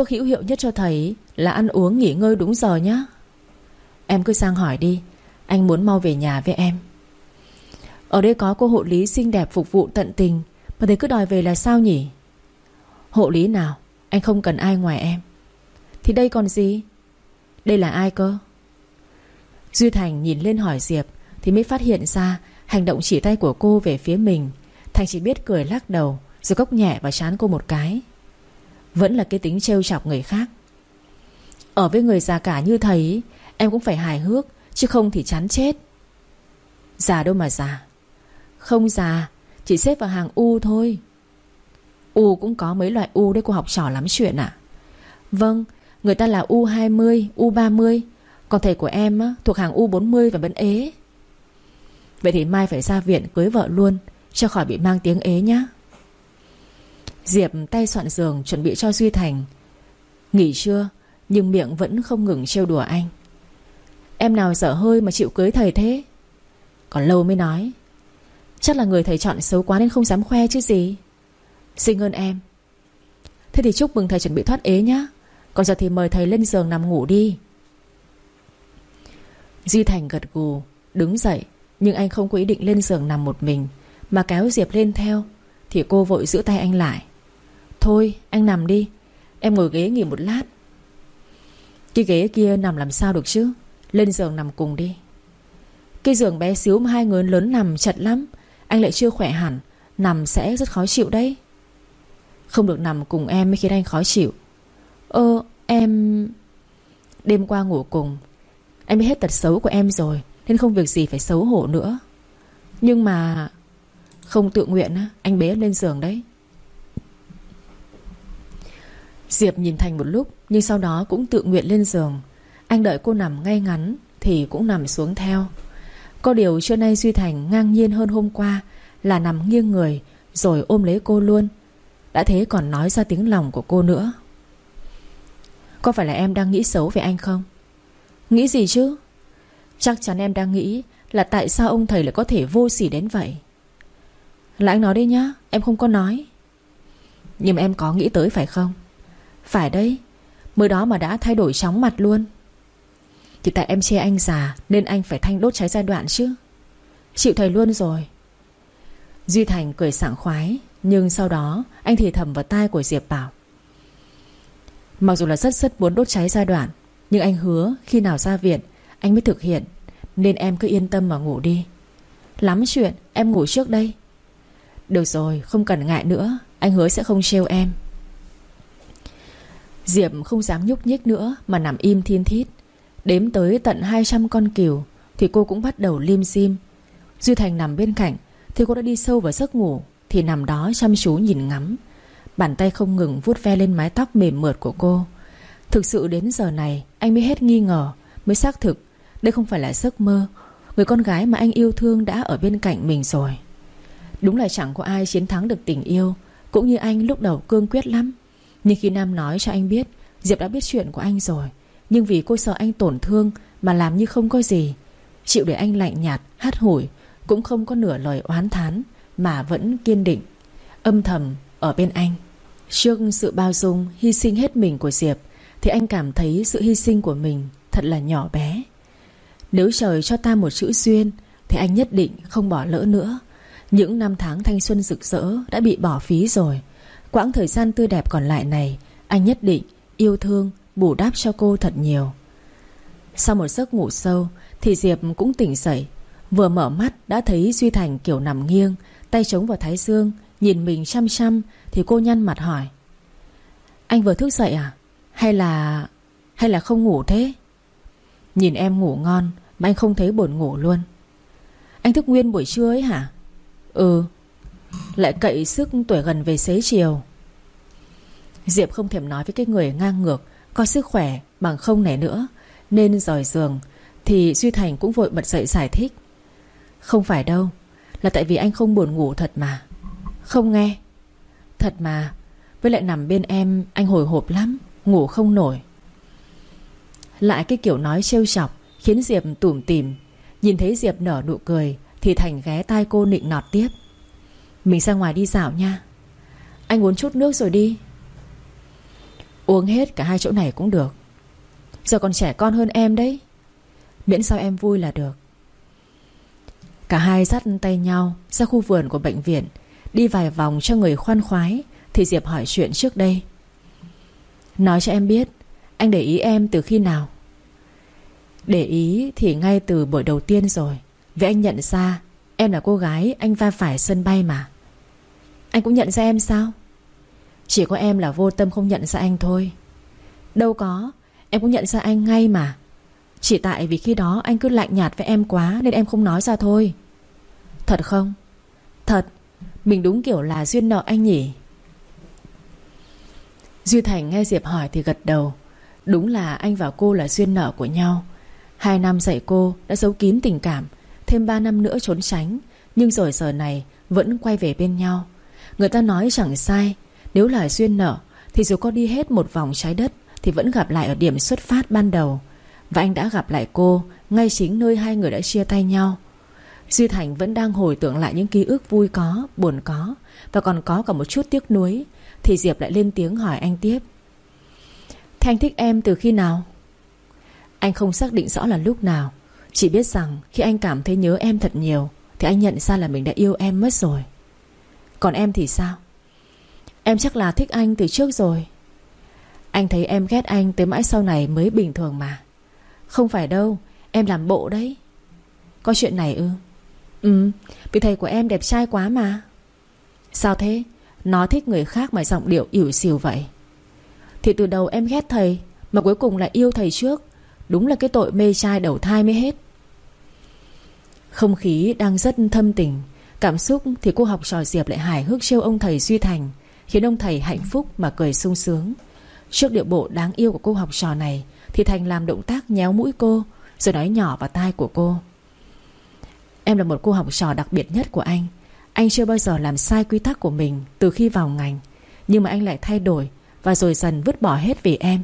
Thuốc hữu hiệu nhất cho thầy Là ăn uống nghỉ ngơi đúng giờ nhé Em cứ sang hỏi đi, Anh muốn mau về nhà với em. Ở đây có cô hộ lý xinh đẹp phục vụ tận tình, Mà thầy cứ đòi về là sao nhỉ? Hộ lý nào, Anh không cần ai ngoài em. Thì đây còn gì? Đây là ai cơ? Duy Thành nhìn lên hỏi Diệp Thì mới phát hiện ra Hành động chỉ tay của cô về phía mình. Thành chỉ biết cười lắc đầu, Rồi cốc nhẹ vào chán cô một cái. Vẫn là cái tính trêu chọc người khác. Ở với người già cả như thầy Em cũng phải hài hước Chứ không thì chán chết. Già đâu mà già. Không già Chỉ xếp vào hàng U thôi. U cũng có mấy loại U đấy cô học trò lắm chuyện ạ. Vâng Người ta là U20, U30 Còn thầy của em á, thuộc hàng U40 và vẫn ế. Vậy thì mai phải ra viện cưới vợ luôn Cho khỏi bị mang tiếng ế nhá. Diệp tay soạn giường Chuẩn bị cho Duy Thành. Nghỉ chưa Nhưng miệng vẫn không ngừng trêu đùa anh. Em nào dở hơi mà chịu cưới thầy thế? Còn lâu mới nói, Chắc là người thầy chọn xấu quá nên không dám khoe chứ gì. Xinh hơn em. Thế thì chúc mừng thầy chuẩn bị thoát ế nhá. Còn giờ thì mời thầy lên giường nằm ngủ đi. Duy Thành gật gù, Đứng dậy, Nhưng anh không có ý định lên giường nằm một mình, Mà kéo Diệp lên theo, Thì cô vội giữ tay anh lại. Thôi, anh nằm đi. Em ngồi ghế nghỉ một lát. Cái ghế kia nằm làm sao được chứ? Lên giường nằm cùng đi. Cái giường bé xíu mà hai người lớn nằm chật lắm. Anh lại chưa khỏe hẳn. Nằm sẽ rất khó chịu đấy. Không được nằm cùng em mới khiến anh khó chịu. Ơ, em Đêm qua ngủ cùng. Anh biết hết tật xấu của em rồi, Nên không việc gì phải xấu hổ nữa. Nhưng mà Không tự nguyện Anh bế lên giường đấy. Diệp nhìn Thành một lúc, Nhưng sau đó cũng tự nguyện lên giường. Anh đợi cô nằm ngay ngắn Thì cũng nằm xuống theo. Có điều trưa nay Duy Thành ngang nhiên hơn hôm qua, Là nằm nghiêng người, Rồi ôm lấy cô luôn. Đã thế còn nói ra tiếng lòng của cô nữa. Có phải là em đang nghĩ xấu về anh không? Nghĩ gì chứ? Chắc chắn em đang nghĩ Là tại sao ông thầy lại có thể vô sỉ đến vậy. Là anh nói đi nhá, Em không có nói. Nhưng mà em có nghĩ tới phải không? Phải đấy, Mới đó mà đã thay đổi chóng mặt luôn. Thì tại em chê anh già, Nên anh phải thanh đốt cháy giai đoạn chứ. Chịu thầy luôn rồi. Duy Thành cười sảng khoái, Nhưng sau đó, anh thì thầm vào tai của Diệp Bảo. Mặc dù là rất rất muốn đốt cháy giai đoạn, Nhưng anh hứa khi nào ra viện, Anh mới thực hiện, Nên em cứ yên tâm mà ngủ đi. Lắm chuyện, em ngủ trước đây. Được rồi, không cần ngại nữa, Anh hứa sẽ không trêu em. Diệp không dám nhúc nhích nữa Mà nằm im thiên thít. Đếm tới tận 200 con cừu Thì cô cũng bắt đầu lim dim. Duy Thành nằm bên cạnh Thì cô đã đi sâu vào giấc ngủ Thì nằm đó chăm chú nhìn ngắm. Bàn tay không ngừng vuốt ve lên mái tóc mềm mượt của cô. Thực sự đến giờ này Anh mới hết nghi ngờ, Mới xác thực Đây không phải là giấc mơ Người con gái mà anh yêu thương đã ở bên cạnh mình rồi. Đúng là chẳng có ai chiến thắng được tình yêu, Cũng như anh lúc đầu cương quyết lắm. Nhưng khi Nam nói cho anh biết Diệp đã biết chuyện của anh rồi. Nhưng vì cô sợ anh tổn thương Mà làm như không có gì. Chịu để anh lạnh nhạt, hát hủi Cũng không có nửa lời oán thán Mà vẫn kiên định. Âm thầm ở bên anh. Trước sự bao dung, hy sinh hết mình của Diệp Thì anh cảm thấy sự hy sinh của mình Thật là nhỏ bé. Nếu trời cho ta một chữ duyên Thì anh nhất định không bỏ lỡ nữa. Những năm tháng thanh xuân rực rỡ Đã bị bỏ phí rồi. Quãng thời gian tươi đẹp còn lại này, Anh nhất định yêu thương, Bù đắp cho cô thật nhiều. Sau một giấc ngủ sâu, Thì Diệp cũng tỉnh dậy, Vừa mở mắt đã thấy Duy Thành kiểu nằm nghiêng, Tay chống vào thái dương, Nhìn mình chăm chăm, Thì cô nhăn mặt hỏi. Anh vừa thức dậy à? Hay là... hay là không ngủ thế? Nhìn em ngủ ngon, Mà anh không thấy buồn ngủ luôn. Anh thức nguyên buổi trưa ấy hả? Ừ lại cậy sức tuổi gần về xế chiều. Diệp không thèm nói với cái người ngang ngược, Có sức khỏe bằng không này nữa, Nên rời giường, Thì Duy Thành cũng vội bật dậy giải thích. Không phải đâu, Là tại vì anh không buồn ngủ thật mà. Không nghe. Thật mà, Với lại nằm bên em, anh hồi hộp lắm, Ngủ không nổi. Lại cái kiểu nói trêu chọc, Khiến Diệp tủm tìm Nhìn thấy Diệp nở nụ cười, Thì Thành ghé tai cô nịnh nọt tiếp. Mình ra ngoài đi dạo nha. Anh uống chút nước rồi đi. Uống hết cả hai chỗ này cũng được. Giờ còn trẻ con hơn em đấy. Miễn sao em vui là được. Cả hai dắt tay nhau Ra khu vườn của bệnh viện, Đi vài vòng cho người khoan khoái, Thì Diệp hỏi chuyện trước đây. Nói cho em biết, Anh để ý em từ khi nào? Để ý thì ngay từ buổi đầu tiên rồi, Vì anh nhận ra Em là cô gái, anh va phải sân bay mà. Anh cũng nhận ra em sao? Chỉ có em là vô tâm không nhận ra anh thôi. Đâu có, Em cũng nhận ra anh ngay mà. Chỉ tại vì khi đó anh cứ lạnh nhạt với em quá Nên em không nói ra thôi. Thật không? Thật, Mình đúng kiểu là duyên nợ anh nhỉ? Duy Thành nghe Diệp hỏi thì gật đầu. Đúng là anh và cô là duyên nợ của nhau. Hai năm dạy cô đã giấu kín tình cảm Thêm ba năm nữa trốn tránh Nhưng rồi giờ này vẫn quay về bên nhau. Người ta nói chẳng sai Nếu là duyên nợ Thì dù có đi hết một vòng trái đất Thì vẫn gặp lại ở điểm xuất phát ban đầu. Và anh đã gặp lại cô Ngay chính nơi hai người đã chia tay nhau. Duy Thành vẫn đang hồi tưởng lại những ký ức vui có, buồn có Và còn có cả một chút tiếc nuối Thì Diệp lại lên tiếng hỏi anh tiếp. Thế anh thích em từ khi nào? Anh không xác định rõ là lúc nào. Chỉ biết rằng khi anh cảm thấy nhớ em thật nhiều, Thì anh nhận ra là mình đã yêu em mất rồi. Còn em thì sao? Em chắc là thích anh từ trước rồi. Anh thấy em ghét anh tới mãi sau này mới bình thường mà. Không phải đâu, Em làm bộ đấy. Có chuyện này ư? Ừ Vì thầy của em đẹp trai quá mà. Sao thế? Nó thích người khác mà giọng điệu ỉu xìu vậy. Thì từ đầu em ghét thầy, Mà cuối cùng lại yêu thầy trước. Đúng là cái tội mê trai đầu thai mới hết. Không khí đang rất thâm tình, Cảm xúc thì cô học trò Diệp lại hài hước trêu ông thầy Duy Thành, Khiến ông thầy hạnh phúc mà cười sung sướng. Trước điệu bộ đáng yêu của cô học trò này, Thì Thành làm động tác nhéo mũi cô, Rồi nói nhỏ vào tai của cô. Em là một cô học trò đặc biệt nhất của anh. Anh chưa bao giờ làm sai quy tắc của mình Từ khi vào ngành. Nhưng mà anh lại thay đổi Và rồi dần vứt bỏ hết vì em.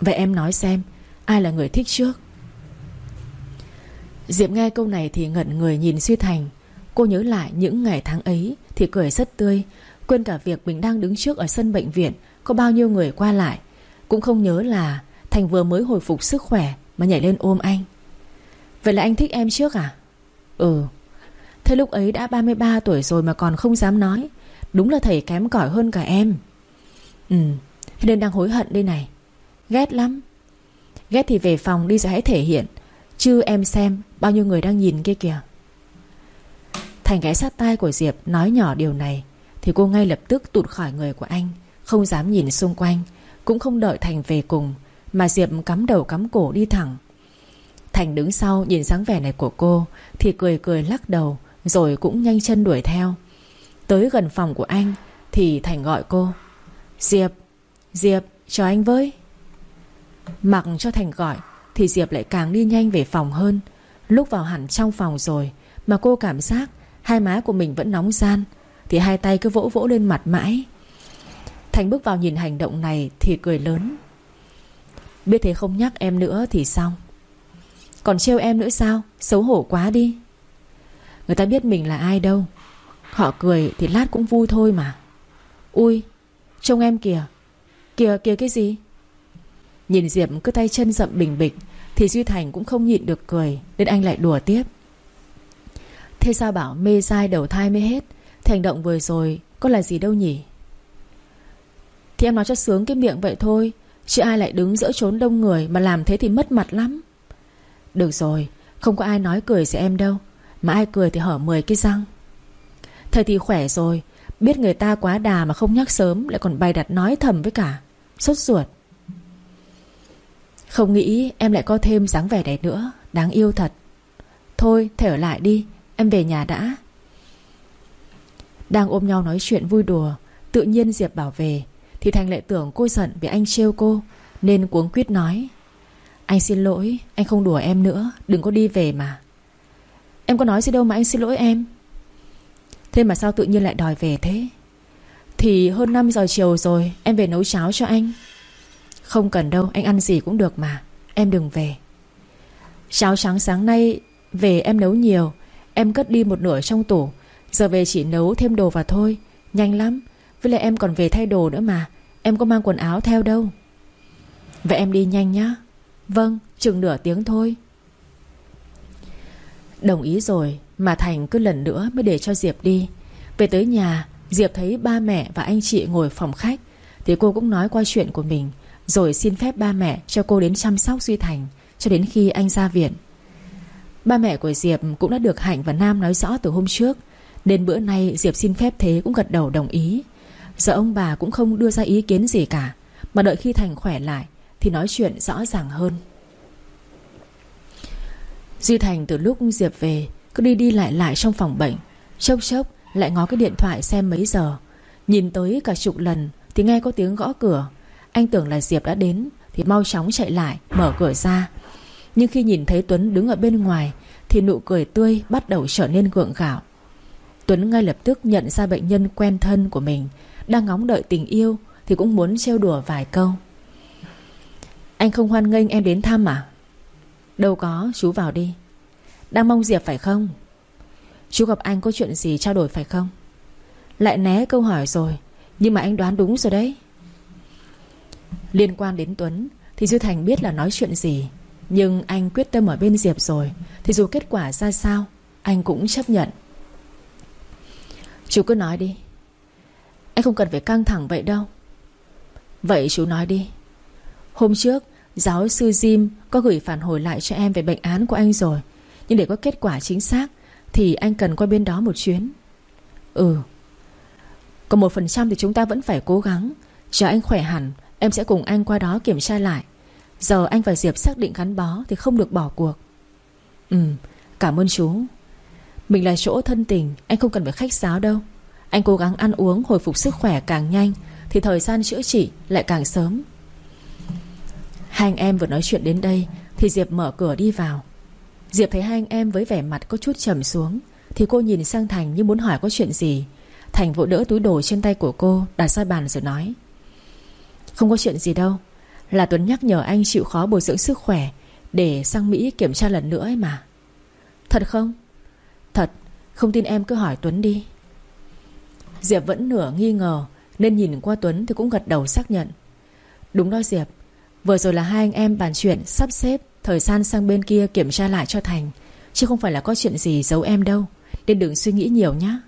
Vậy em nói xem Ai là người thích trước? Diệp nghe câu này thì ngẩn người nhìn Duy Thành. Cô nhớ lại những ngày tháng ấy Thì cười rất tươi, Quên cả việc mình đang đứng trước ở sân bệnh viện, Có bao nhiêu người qua lại. Cũng không nhớ là Thành vừa mới hồi phục sức khỏe Mà nhảy lên ôm anh. Vậy là anh thích em trước à? Ừ. Thế lúc ấy đã 33 tuổi rồi mà còn không dám nói. Đúng là thầy kém cỏi hơn cả em. Ừ nên đang hối hận đây này. Ghét lắm. Ghét thì về phòng đi rồi hãy thể hiện. Chứ em xem bao nhiêu người đang nhìn kia kìa. Thành ghé sát tai của Diệp Nói nhỏ điều này Thì cô ngay lập tức tụt khỏi người của anh Không dám nhìn xung quanh Cũng không đợi Thành về cùng Mà Diệp cắm đầu cắm cổ đi thẳng. Thành đứng sau nhìn dáng vẻ này của cô Thì cười cười lắc đầu Rồi cũng nhanh chân đuổi theo. Tới gần phòng của anh Thì Thành gọi cô Diệp, Diệp, cho anh với. Mặc cho Thành gọi, Thì Diệp lại càng đi nhanh về phòng hơn. Lúc vào hẳn trong phòng rồi, Mà cô cảm giác hai má của mình vẫn nóng gian, Thì hai tay cứ vỗ vỗ lên mặt mãi. Thành bước vào nhìn hành động này Thì cười lớn. Biết thế không nhắc em nữa thì xong Còn trêu em nữa sao? Xấu hổ quá đi. Người ta biết mình là ai đâu. Họ cười thì lát cũng vui thôi mà. Ui, Trông em kìa. Kìa kìa cái gì? Nhìn Diệp cứ tay chân rậm bình bịch, Thì Duy Thành cũng không nhịn được cười, Nên anh lại đùa tiếp. Thế sao bảo mê dai đầu thai mới hết, Thành động vừa rồi Có là gì đâu nhỉ? Thì em nói cho sướng cái miệng vậy thôi, Chứ ai lại đứng giữa trốn đông người Mà làm thế thì mất mặt lắm. Được rồi, Không có ai nói cười sẽ em đâu, Mà ai cười thì hở 10 cái răng. Thầy thì khỏe rồi, Biết người ta quá đà mà không nhắc sớm, Lại còn bày đặt nói thầm với cả, Sốt ruột. Không nghĩ em lại có thêm dáng vẻ này nữa. Đáng yêu thật. Thôi thầy ở lại đi. Em về nhà đã. Đang ôm nhau nói chuyện vui đùa, Tự nhiên Diệp bảo về. Thì Thành lại tưởng cô giận vì anh trêu cô, Nên cuống quýt nói. Anh xin lỗi, Anh không đùa em nữa. Đừng có đi về mà. Em có nói gì đâu mà anh xin lỗi em. Thế mà sao tự nhiên lại đòi về thế? Thì hơn 5 giờ chiều rồi, Em về nấu cháo cho anh. Không cần đâu, anh ăn gì cũng được mà. Em đừng về. Cháo trắng sáng nay, Về em nấu nhiều. Em cất đi một nửa trong tủ. Giờ về chỉ nấu thêm đồ vào thôi. Nhanh lắm. Với lại em còn về thay đồ nữa mà. Em có mang quần áo theo đâu. Vậy em đi nhanh nhá. Vâng chừng nửa tiếng thôi. Đồng ý rồi, Mà Thành cứ lần nữa mới để cho Diệp đi. Về tới nhà, Diệp thấy ba mẹ và anh chị ngồi phòng khách, Thì cô cũng nói qua chuyện của mình. Rồi xin phép ba mẹ cho cô đến chăm sóc Duy Thành Cho đến khi anh ra viện. Ba mẹ của Diệp cũng đã được Hạnh và Nam nói rõ từ hôm trước, Nên bữa nay Diệp xin phép thế cũng gật đầu đồng ý. Giờ ông bà cũng không đưa ra ý kiến gì cả, Mà đợi khi Thành khỏe lại Thì nói chuyện rõ ràng hơn. Duy Thành từ lúc Diệp về Cứ đi đi lại lại trong phòng bệnh, Chốc chốc lại ngó cái điện thoại xem mấy giờ. Nhìn tới cả chục lần Thì nghe có tiếng gõ cửa. Anh tưởng là Diệp đã đến, Thì mau chóng chạy lại, mở cửa ra. Nhưng khi nhìn thấy Tuấn đứng ở bên ngoài, Thì nụ cười tươi bắt đầu trở nên gượng gạo. Tuấn ngay lập tức nhận ra bệnh nhân quen thân của mình, Đang ngóng đợi tình yêu, Thì cũng muốn trêu đùa vài câu. Anh không hoan nghênh em đến thăm à? Đâu có, chú vào đi. Đang mong Diệp phải không? Chú gặp anh có chuyện gì trao đổi phải không? Lại né câu hỏi rồi, Nhưng mà anh đoán đúng rồi đấy. Liên quan đến Tuấn, Thì Duy Thành biết là nói chuyện gì. Nhưng anh quyết tâm ở bên Diệp rồi, Thì dù kết quả ra sao, Anh cũng chấp nhận. Chú cứ nói đi. Anh không cần phải căng thẳng vậy đâu. Vậy chú nói đi. Hôm trước, Giáo sư Jim có gửi phản hồi lại cho em về bệnh án của anh rồi. Nhưng để có kết quả chính xác, Thì anh cần qua bên đó một chuyến. Ừ. Còn một phần trăm thì chúng ta vẫn phải cố gắng. Chờ anh khỏe hẳn Em sẽ cùng anh qua đó kiểm tra lại. Giờ anh và Diệp xác định gắn bó Thì không được bỏ cuộc. Ừ cảm ơn chú. Mình là chỗ thân tình, Anh không cần phải khách sáo đâu. Anh cố gắng ăn uống, hồi phục sức khỏe càng nhanh, Thì thời gian chữa trị lại càng sớm. Hai anh em vừa nói chuyện đến đây, Thì Diệp mở cửa đi vào. Diệp thấy hai anh em với vẻ mặt có chút trầm xuống, Thì cô nhìn sang Thành như muốn hỏi có chuyện gì. Thành vội đỡ túi đồ trên tay của cô, Đặt ra bàn rồi nói. Không có chuyện gì đâu. Là Tuấn nhắc nhở anh chịu khó bồi dưỡng sức khỏe Để sang Mỹ kiểm tra lần nữa ấy mà. Thật không? Thật. Không tin em cứ hỏi Tuấn đi. Diệp vẫn nửa nghi ngờ, Nên nhìn qua Tuấn thì cũng gật đầu xác nhận. Đúng đó Diệp. Vừa rồi là hai anh em bàn chuyện sắp xếp Thời gian sang bên kia kiểm tra lại cho Thành, Chứ không phải là có chuyện gì giấu em đâu. Nên đừng suy nghĩ nhiều nhé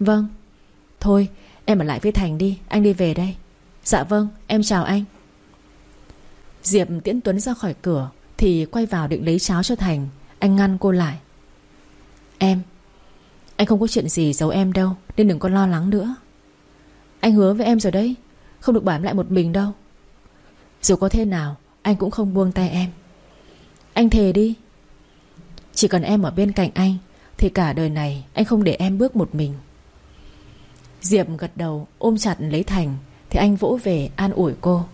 Vâng. Thôi, em ở lại với Thành đi. Anh đi về đây. Dạ vâng em chào anh. Diệp tiễn Tuấn ra khỏi cửa Thì quay vào định lấy cháo cho Thành. Anh ngăn cô lại. Em, Anh không có chuyện gì giấu em đâu, Nên đừng có lo lắng nữa. Anh hứa với em rồi đấy, Không được bảo lại một mình đâu. Dù có thế nào, Anh cũng không buông tay em. Anh thề đi. Chỉ cần em ở bên cạnh anh, Thì cả đời này anh không để em bước một mình. Diệp gật đầu ôm chặt lấy Thành. Thì anh vỗ về, an ủi cô.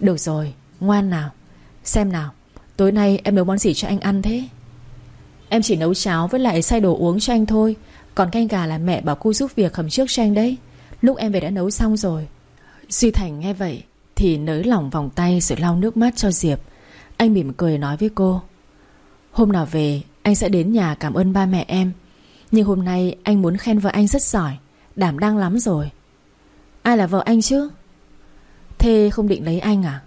Được rồi, ngoan nào. Xem nào, Tối nay em nấu món gì cho anh ăn thế? Em chỉ nấu cháo với lại xay đồ uống cho anh thôi. Còn canh gà là mẹ bảo cô giúp việc hầm trước cho anh đấy. Lúc em về đã nấu xong rồi. Duy Thành nghe vậy thì nới lỏng vòng tay rồi lau nước mắt cho Diệp. Anh mỉm cười nói với cô, Hôm nào về, Anh sẽ đến nhà cảm ơn ba mẹ em. Nhưng hôm nay anh muốn khen vợ anh rất giỏi, Đảm đang lắm rồi. Ai là vợ anh chứ? Thế không định lấy anh à?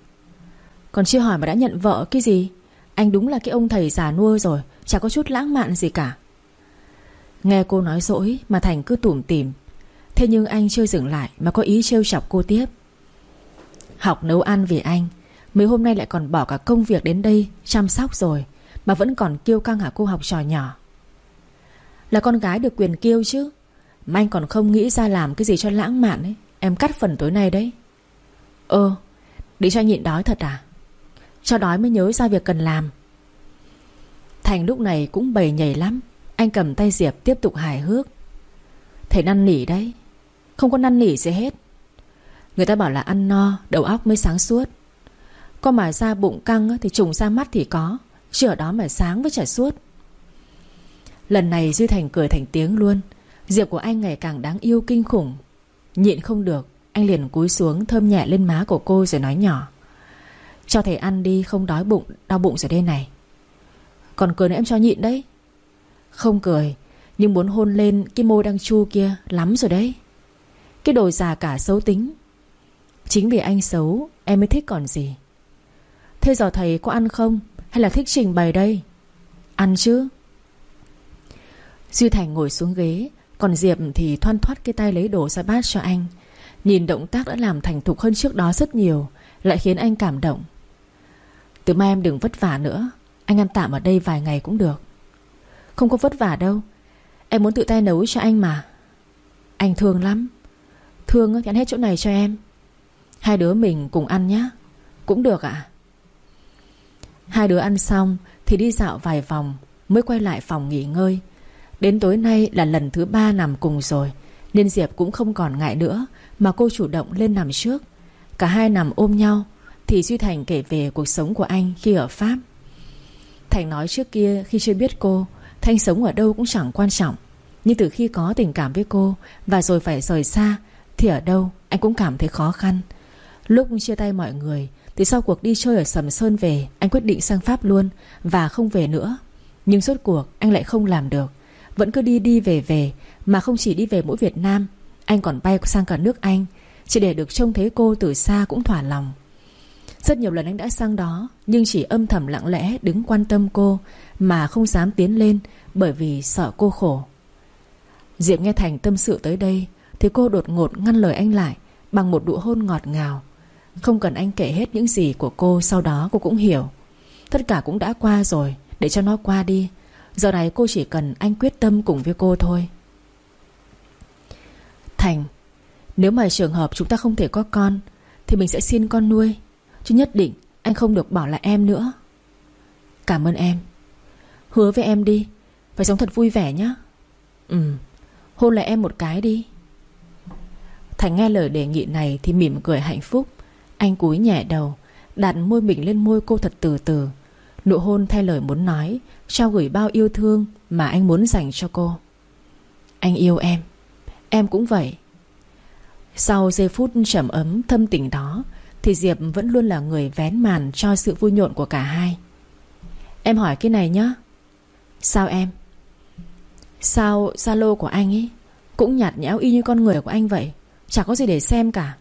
Còn chưa hỏi mà đã nhận vợ cái gì? Anh đúng là cái ông thầy già nuôi rồi, Chả có chút lãng mạn gì cả. Nghe cô nói dỗi Mà Thành cứ tủm tỉm. Thế nhưng anh chưa dừng lại Mà có ý trêu chọc cô tiếp. Học nấu ăn vì anh, Mấy hôm nay lại còn bỏ cả công việc đến đây Chăm sóc rồi, Mà vẫn còn kêu căng hả cô học trò nhỏ? Là con gái được quyền kêu chứ, Mà anh còn không nghĩ ra làm cái gì cho lãng mạn ấy. Em cắt phần tối nay đấy. Ơ, Để cho nhịn đói thật à? Cho đói mới nhớ ra việc cần làm. Thành lúc này cũng bầy nhảy lắm. Anh cầm tay Diệp tiếp tục hài hước. Thầy năn nỉ đấy. Không có năn nỉ gì hết. Người ta bảo là ăn no, Đầu óc mới sáng suốt. Có mà ra bụng căng thì trùng ra mắt thì có. Chứ ở đó mà sáng với chả suốt. Lần này Duy Thành cười thành tiếng luôn. Diệp của anh ngày càng đáng yêu kinh khủng. Nhịn không được, Anh liền cúi xuống thơm nhẹ lên má của cô rồi nói nhỏ. Cho thầy ăn đi, không đói bụng, Đau bụng rồi đây này. Còn cười nữa em cho nhịn đấy. Không cười, Nhưng muốn hôn lên cái môi đang chu kia Lắm rồi đấy. Cái đồ già cả xấu tính. Chính vì anh xấu, em mới thích còn gì. Thế giờ thầy có ăn không? Hay là thích trình bày đây? Ăn chứ. Duy Thành ngồi xuống ghế còn Diệp thì thoăn thoát cái tay lấy đồ ra bát cho anh. Nhìn động tác đã làm thành thục hơn trước đó rất nhiều, Lại khiến anh cảm động. Từ mai em đừng vất vả nữa, Anh ăn tạm ở đây vài ngày cũng được. Không có vất vả đâu, Em muốn tự tay nấu cho anh mà. Anh thương lắm. Thương thì ăn hết chỗ này cho em. Hai đứa mình cùng ăn nhé Cũng được ạ. Hai đứa ăn xong Thì đi dạo vài vòng, Mới quay lại phòng nghỉ ngơi. Đến tối nay là lần thứ ba nằm cùng rồi. Nên Diệp cũng không còn ngại nữa, Mà cô chủ động lên nằm trước. Cả hai nằm ôm nhau, Thì Duy Thành kể về cuộc sống của anh khi ở Pháp. Thành nói trước kia khi chưa biết cô, Thanh sống ở đâu cũng chẳng quan trọng. Nhưng từ khi có tình cảm với cô Và rồi phải rời xa, Thì ở đâu anh cũng cảm thấy khó khăn. Lúc chia tay mọi người, Thì sau cuộc đi chơi ở Sầm Sơn về, Anh quyết định sang Pháp luôn Và không về nữa. Nhưng suốt cuộc anh lại không làm được. Vẫn cứ đi đi về về, Mà không chỉ đi về mỗi Việt Nam, Anh còn bay sang cả nước Anh. Chỉ để được trông thấy cô từ xa cũng thỏa lòng. Rất nhiều lần anh đã sang đó, Nhưng chỉ âm thầm lặng lẽ đứng quan tâm cô, Mà không dám tiến lên Bởi vì sợ cô khổ. Diệp nghe Thành tâm sự tới đây, Thì cô đột ngột ngăn lời anh lại Bằng một nụ hôn ngọt ngào. Không cần anh kể hết những gì của cô, Sau đó cô cũng hiểu. Tất cả cũng đã qua rồi, Để cho nó qua đi. Giờ này cô chỉ cần anh quyết tâm cùng với cô thôi. Thành, Nếu mà trường hợp chúng ta không thể có con, Thì mình sẽ xin con nuôi. Chứ nhất định anh không được bỏ lại em nữa. Cảm ơn em. Hứa với em đi, Phải sống thật vui vẻ nhé Ừ Hôn lại em một cái đi. Thành nghe lời đề nghị này Thì mỉm cười hạnh phúc. Anh cúi nhẹ đầu, Đặt môi mình lên môi cô thật từ từ. Nụ hôn thay lời muốn nói Trao gửi bao yêu thương Mà anh muốn dành cho cô. Anh yêu em. Em cũng vậy. Sau giây phút trầm ấm, thâm tình đó, Thì Diệp vẫn luôn là người vén màn Cho sự vui nhộn của cả hai. Em hỏi cái này nhá. Sao em? Sao Zalo của anh ấy Cũng nhạt nhẽo y như con người của anh vậy? Chả có gì để xem cả.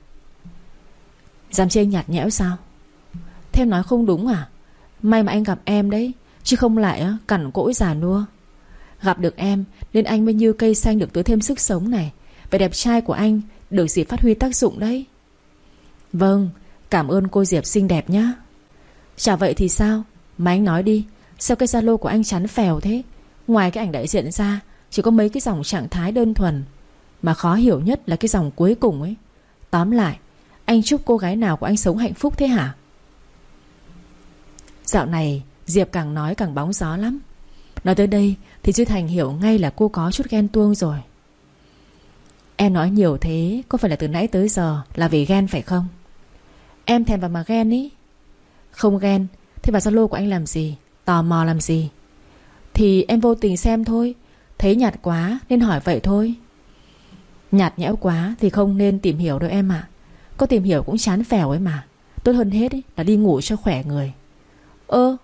Dám chê nhạt nhẽo sao? Thế nói không đúng à? May mà anh gặp em đấy. Chứ không lại cằn cỗi già nua. Gặp được em, Nên anh mới như cây xanh được tưới thêm sức sống này. Vẻ đẹp trai của anh Được dịp phát huy tác dụng đấy. Vâng Cảm ơn cô Diệp xinh đẹp nhá. Chả vậy thì sao? Mà anh nói đi, Sao cái Zalo của anh chắn phèo thế? Ngoài cái ảnh đại diện ra, Chỉ có mấy cái dòng trạng thái đơn thuần. Mà khó hiểu nhất là cái dòng cuối cùng ấy. Tóm lại, anh chúc cô gái nào của anh sống hạnh phúc thế hả? Dạo này Diệp càng nói càng bóng gió lắm. Nói tới đây thì Duy Thành hiểu ngay là cô có chút ghen tuông rồi. Em nói nhiều thế Có phải là từ nãy tới giờ Là vì ghen phải không? Em thèm vào mà ghen ý. Không ghen Thế vào Zalo của anh làm gì? Tò mò làm gì? Thì em vô tình xem thôi. Thấy nhạt quá nên hỏi vậy thôi. Nhạt nhẽo quá thì không nên tìm hiểu đâu em ạ. Có tìm hiểu cũng chán phèo ấy mà. Tốt hơn hết ấy, là đi ngủ cho khỏe người. Ơ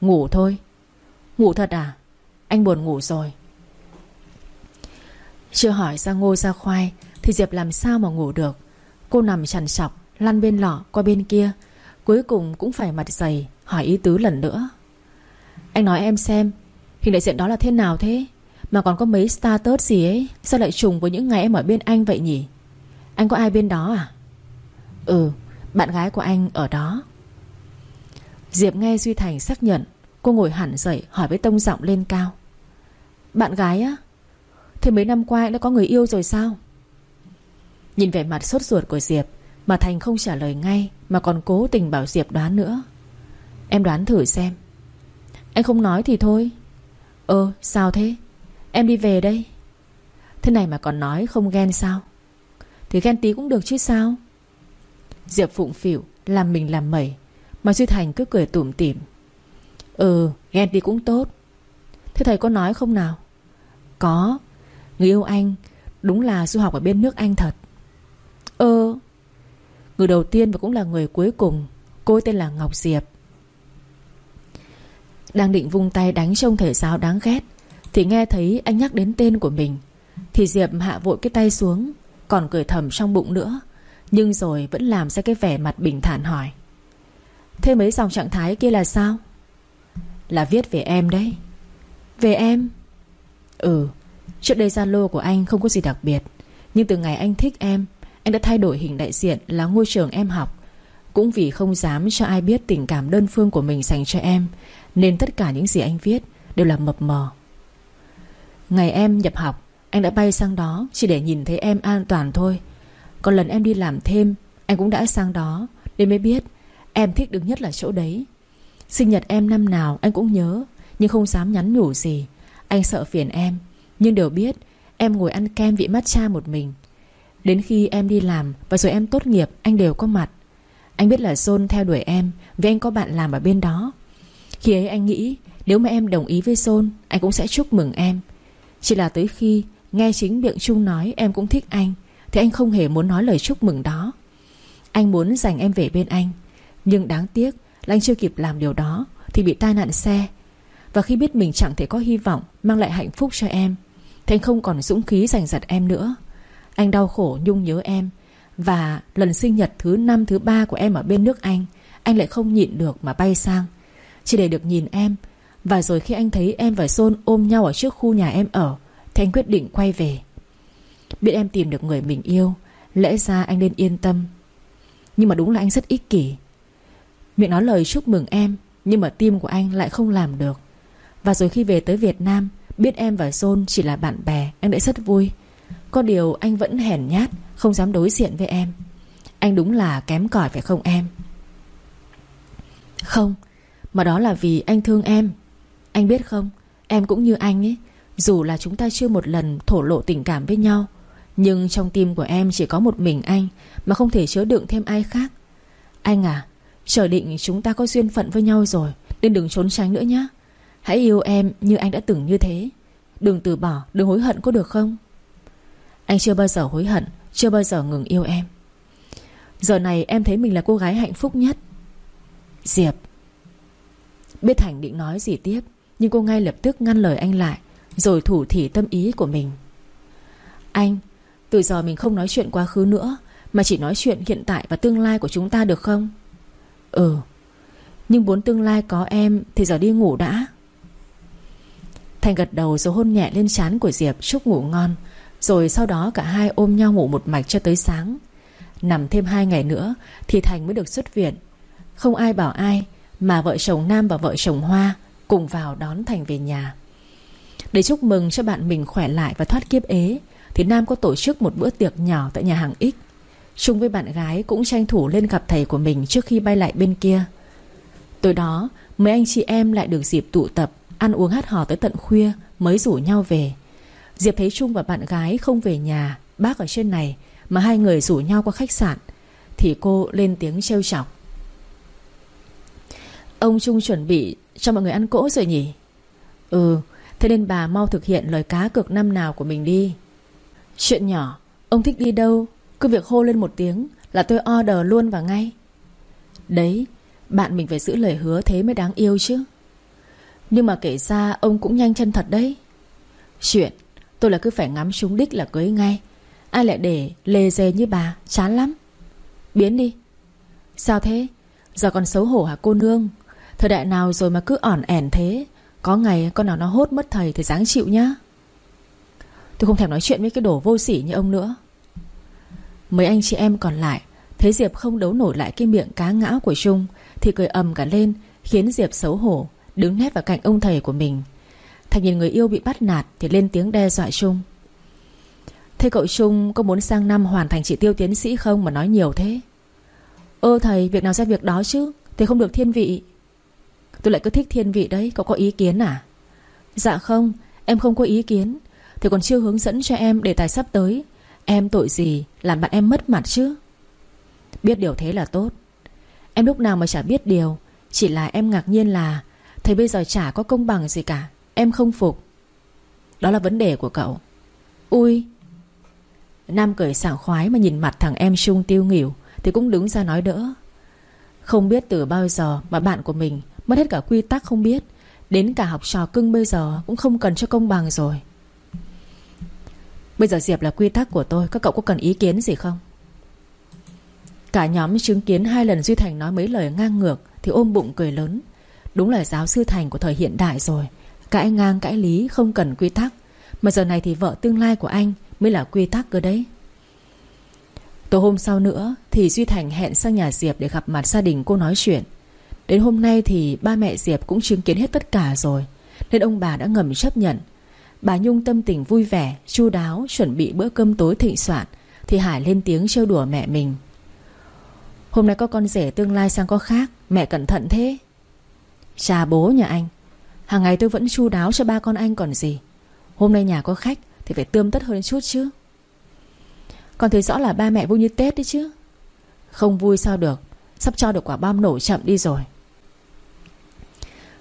Ngủ thôi. Ngủ thật à? Anh buồn ngủ rồi. Chưa hỏi ra ngô ra khoai Thì Diệp làm sao mà ngủ được. Cô nằm chằn chọc, Lăn bên lọ qua bên kia, Cuối cùng cũng phải mặt dày, Hỏi ý tứ lần nữa. Anh nói em xem, Hình đại diện đó là thế nào thế? Mà còn có mấy status gì ấy, Sao lại trùng với những ngày em ở bên anh vậy nhỉ? Anh có ai bên đó à? Ừ Bạn gái của anh ở đó. Diệp nghe Duy Thành xác nhận, Cô ngồi hẳn dậy hỏi với tông giọng lên cao. Bạn gái á, Thế mấy năm qua anh đã có người yêu rồi sao? Nhìn vẻ mặt sốt ruột của Diệp, Mà Thành không trả lời ngay, Mà còn cố tình bảo Diệp đoán nữa. Em đoán thử xem. Anh không nói thì thôi. Ơ sao thế? Em đi về đây. Thế này mà còn nói không ghen sao? Thì ghen tí cũng được chứ sao? Diệp phụng phỉu Làm mình làm mẩy mà Duy Thành cứ cười tủm tỉm. Ừ ghen đi cũng tốt. Thế thầy có nói không nào? Có. Người yêu anh Đúng là du học ở bên nước Anh thật. Ơ. Người đầu tiên và cũng là người cuối cùng, Cô ấy tên là Ngọc Diệp. Đang định vung tay đánh trông thể giáo đáng ghét, Thì nghe thấy anh nhắc đến tên của mình, Thì Diệp hạ vội cái tay xuống, Còn cười thầm trong bụng nữa, Nhưng rồi vẫn làm ra cái vẻ mặt bình thản hỏi. Thế mấy dòng trạng thái kia là sao? Là viết về em đấy. Về em? Ừ Trước đây Zalo của anh không có gì đặc biệt. Nhưng từ ngày anh thích em, Anh đã thay đổi hình đại diện là ngôi trường em học. Cũng vì không dám cho ai biết tình cảm đơn phương của mình dành cho em, Nên tất cả những gì anh viết Đều là mập mờ. Ngày em nhập học, Anh đã bay sang đó Chỉ để nhìn thấy em an toàn thôi. Còn lần em đi làm thêm, Anh cũng đã sang đó Nên mới biết Em thích đứng nhất là chỗ đấy. Sinh nhật em năm nào anh cũng nhớ, Nhưng không dám nhắn nhủ gì. Anh sợ phiền em, Nhưng đều biết Em ngồi ăn kem vị matcha một mình. Đến khi em đi làm Và rồi em tốt nghiệp, Anh đều có mặt. Anh biết là John theo đuổi em Vì anh có bạn làm ở bên đó. Khi ấy anh nghĩ, Nếu mà em đồng ý với John, Anh cũng sẽ chúc mừng em. Chỉ là tới khi Nghe chính miệng Trung nói em cũng thích anh, Thì anh không hề muốn nói lời chúc mừng đó. Anh muốn dành em về bên anh. Nhưng đáng tiếc, là anh chưa kịp làm điều đó, Thì bị tai nạn xe. Và khi biết mình chẳng thể có hy vọng Mang lại hạnh phúc cho em, Thì anh không còn dũng khí giành giật em nữa. Anh đau khổ nhung nhớ em. Và lần sinh nhật thứ năm, thứ ba của em ở bên nước Anh Anh lại không nhịn được mà bay sang. Chỉ để được nhìn em. Và rồi khi anh thấy em và Sôn ôm nhau ở trước khu nhà em ở, Thì anh quyết định quay về. Biết em tìm được người mình yêu, Lẽ ra anh nên yên tâm. Nhưng mà đúng là anh rất ích kỷ. Miệng nói lời chúc mừng em, Nhưng mà tim của anh lại không làm được. Và rồi khi về tới Việt Nam, Biết em và John chỉ là bạn bè, Anh đã rất vui. Có điều anh vẫn hèn nhát, Không dám đối diện với em. Anh đúng là kém cỏi phải không em? Không, Mà đó là vì anh thương em. Anh biết không, Em cũng như anh ấy, Dù là chúng ta chưa một lần thổ lộ tình cảm với nhau, Nhưng trong tim của em chỉ có một mình anh, Mà không thể chứa đựng thêm ai khác. Anh à Chờ định chúng ta có duyên phận với nhau rồi Nên đừng trốn tránh nữa nhé Hãy yêu em như anh đã từng như thế. Đừng từ bỏ, đừng hối hận có được không? Anh chưa bao giờ hối hận Chưa bao giờ ngừng yêu em. Giờ này em thấy mình là cô gái hạnh phúc nhất. Diệp. Biết Thành định nói gì tiếp Nhưng cô ngay lập tức ngăn lời anh lại Rồi thủ thỉ tâm ý của mình. Anh Từ giờ mình không nói chuyện quá khứ nữa Mà chỉ nói chuyện hiện tại và tương lai của chúng ta được không? Ừ. Nhưng muốn tương lai có em Thì giờ đi ngủ đã. Thành gật đầu rồi hôn nhẹ lên trán của Diệp, Chúc ngủ ngon. Rồi sau đó cả hai ôm nhau ngủ một mạch cho tới sáng. Nằm thêm hai ngày nữa Thì Thành mới được xuất viện. Không ai bảo ai, Mà vợ chồng Nam và vợ chồng Hoa Cùng vào đón Thành về nhà. Để chúc mừng cho bạn mình khỏe lại và thoát kiếp ế, Thì Nam có tổ chức một bữa tiệc nhỏ tại nhà hàng X. Chung với bạn gái cũng tranh thủ lên gặp thầy của mình trước khi bay lại bên kia. Tối đó, mấy anh chị em lại được dịp tụ tập, Ăn uống hát hò tới tận khuya mới rủ nhau về. Diệp thấy Trung và bạn gái không về nhà, Bác ở trên này, Mà hai người rủ nhau qua khách sạn, Thì cô lên tiếng trêu chọc. Ông Trung chuẩn bị cho mọi người ăn cỗ rồi nhỉ? Ừ Thế nên bà mau thực hiện lời cá cược năm nào của mình đi. Chuyện nhỏ, Ông thích đi đâu? Cứ việc hô lên một tiếng Là tôi order luôn và ngay. Đấy, Bạn mình phải giữ lời hứa thế mới đáng yêu chứ. Nhưng mà kể ra ông cũng nhanh chân thật đấy. Chuyện, Tôi là cứ phải ngắm trúng đích là cưới ngay. Ai lại để lề dề như bà, Chán lắm. Biến đi. Sao thế? Giờ còn xấu hổ hả cô nương? Thời đại nào rồi mà cứ ỏn ẻn thế? Có ngày con nào nó hốt mất thầy Thì dáng chịu nhá. Tôi không thèm nói chuyện với cái đồ vô sỉ như ông nữa. Mấy anh chị em còn lại, Thấy Diệp không đấu nổi lại cái miệng cá ngã của Trung, Thì cười ầm cả lên, Khiến Diệp xấu hổ, Đứng nét vào cạnh ông thầy của mình. Thành nhìn người yêu bị bắt nạt Thì lên tiếng đe dọa Trung. Thế cậu Trung có muốn sang năm hoàn thành chỉ tiêu tiến sĩ không mà nói nhiều thế? Ơ thầy, việc nào ra việc đó chứ Thế không được thiên vị. Tôi lại cứ thích thiên vị đấy, Cậu có ý kiến à? Dạ không, em không có ý kiến, Thì còn chưa hướng dẫn cho em để tài sắp tới Em tội gì? Làm bạn em mất mặt chứ? Biết điều thế là tốt. Em lúc nào mà chả biết điều. Chỉ là em ngạc nhiên là, Thầy bây giờ chả có công bằng gì cả. Em không phục. Đó là vấn đề của cậu. Ui! Nam cười sảng khoái mà nhìn mặt thằng em sung tiêu nghỉu, Thì cũng đứng ra nói đỡ. Không biết từ bao giờ mà bạn của mình Mất hết cả quy tắc không biết. Đến cả học trò cưng bây giờ Cũng không cần cho công bằng rồi. Bây giờ Diệp là quy tắc của tôi, Các cậu có cần ý kiến gì không? Cả nhóm chứng kiến hai lần Duy Thành nói mấy lời ngang ngược Thì ôm bụng cười lớn. Đúng là giáo sư Thành của thời hiện đại rồi, Cãi ngang cãi lý không cần quy tắc. Mà giờ này thì vợ tương lai của anh Mới là quy tắc cơ đấy. Tối hôm sau nữa Thì Duy Thành hẹn sang nhà Diệp Để gặp mặt gia đình cô nói chuyện. Đến hôm nay thì ba mẹ Diệp cũng chứng kiến hết tất cả rồi, Nên ông bà đã ngầm chấp nhận. Bà Nhung tâm tình vui vẻ, chu đáo, Chuẩn bị bữa cơm tối thịnh soạn. Thì Hải lên tiếng trêu đùa mẹ mình. Hôm nay có con rể tương lai sang có khác, Mẹ cẩn thận thế. Cha bố nhà anh, Hàng ngày tôi vẫn chu đáo cho ba con anh còn gì. Hôm nay nhà có khách Thì phải tươm tất hơn chút chứ. Con thấy rõ là ba mẹ vui như Tết đấy chứ. Không vui sao được, Sắp cho được quả bom nổ chậm đi rồi.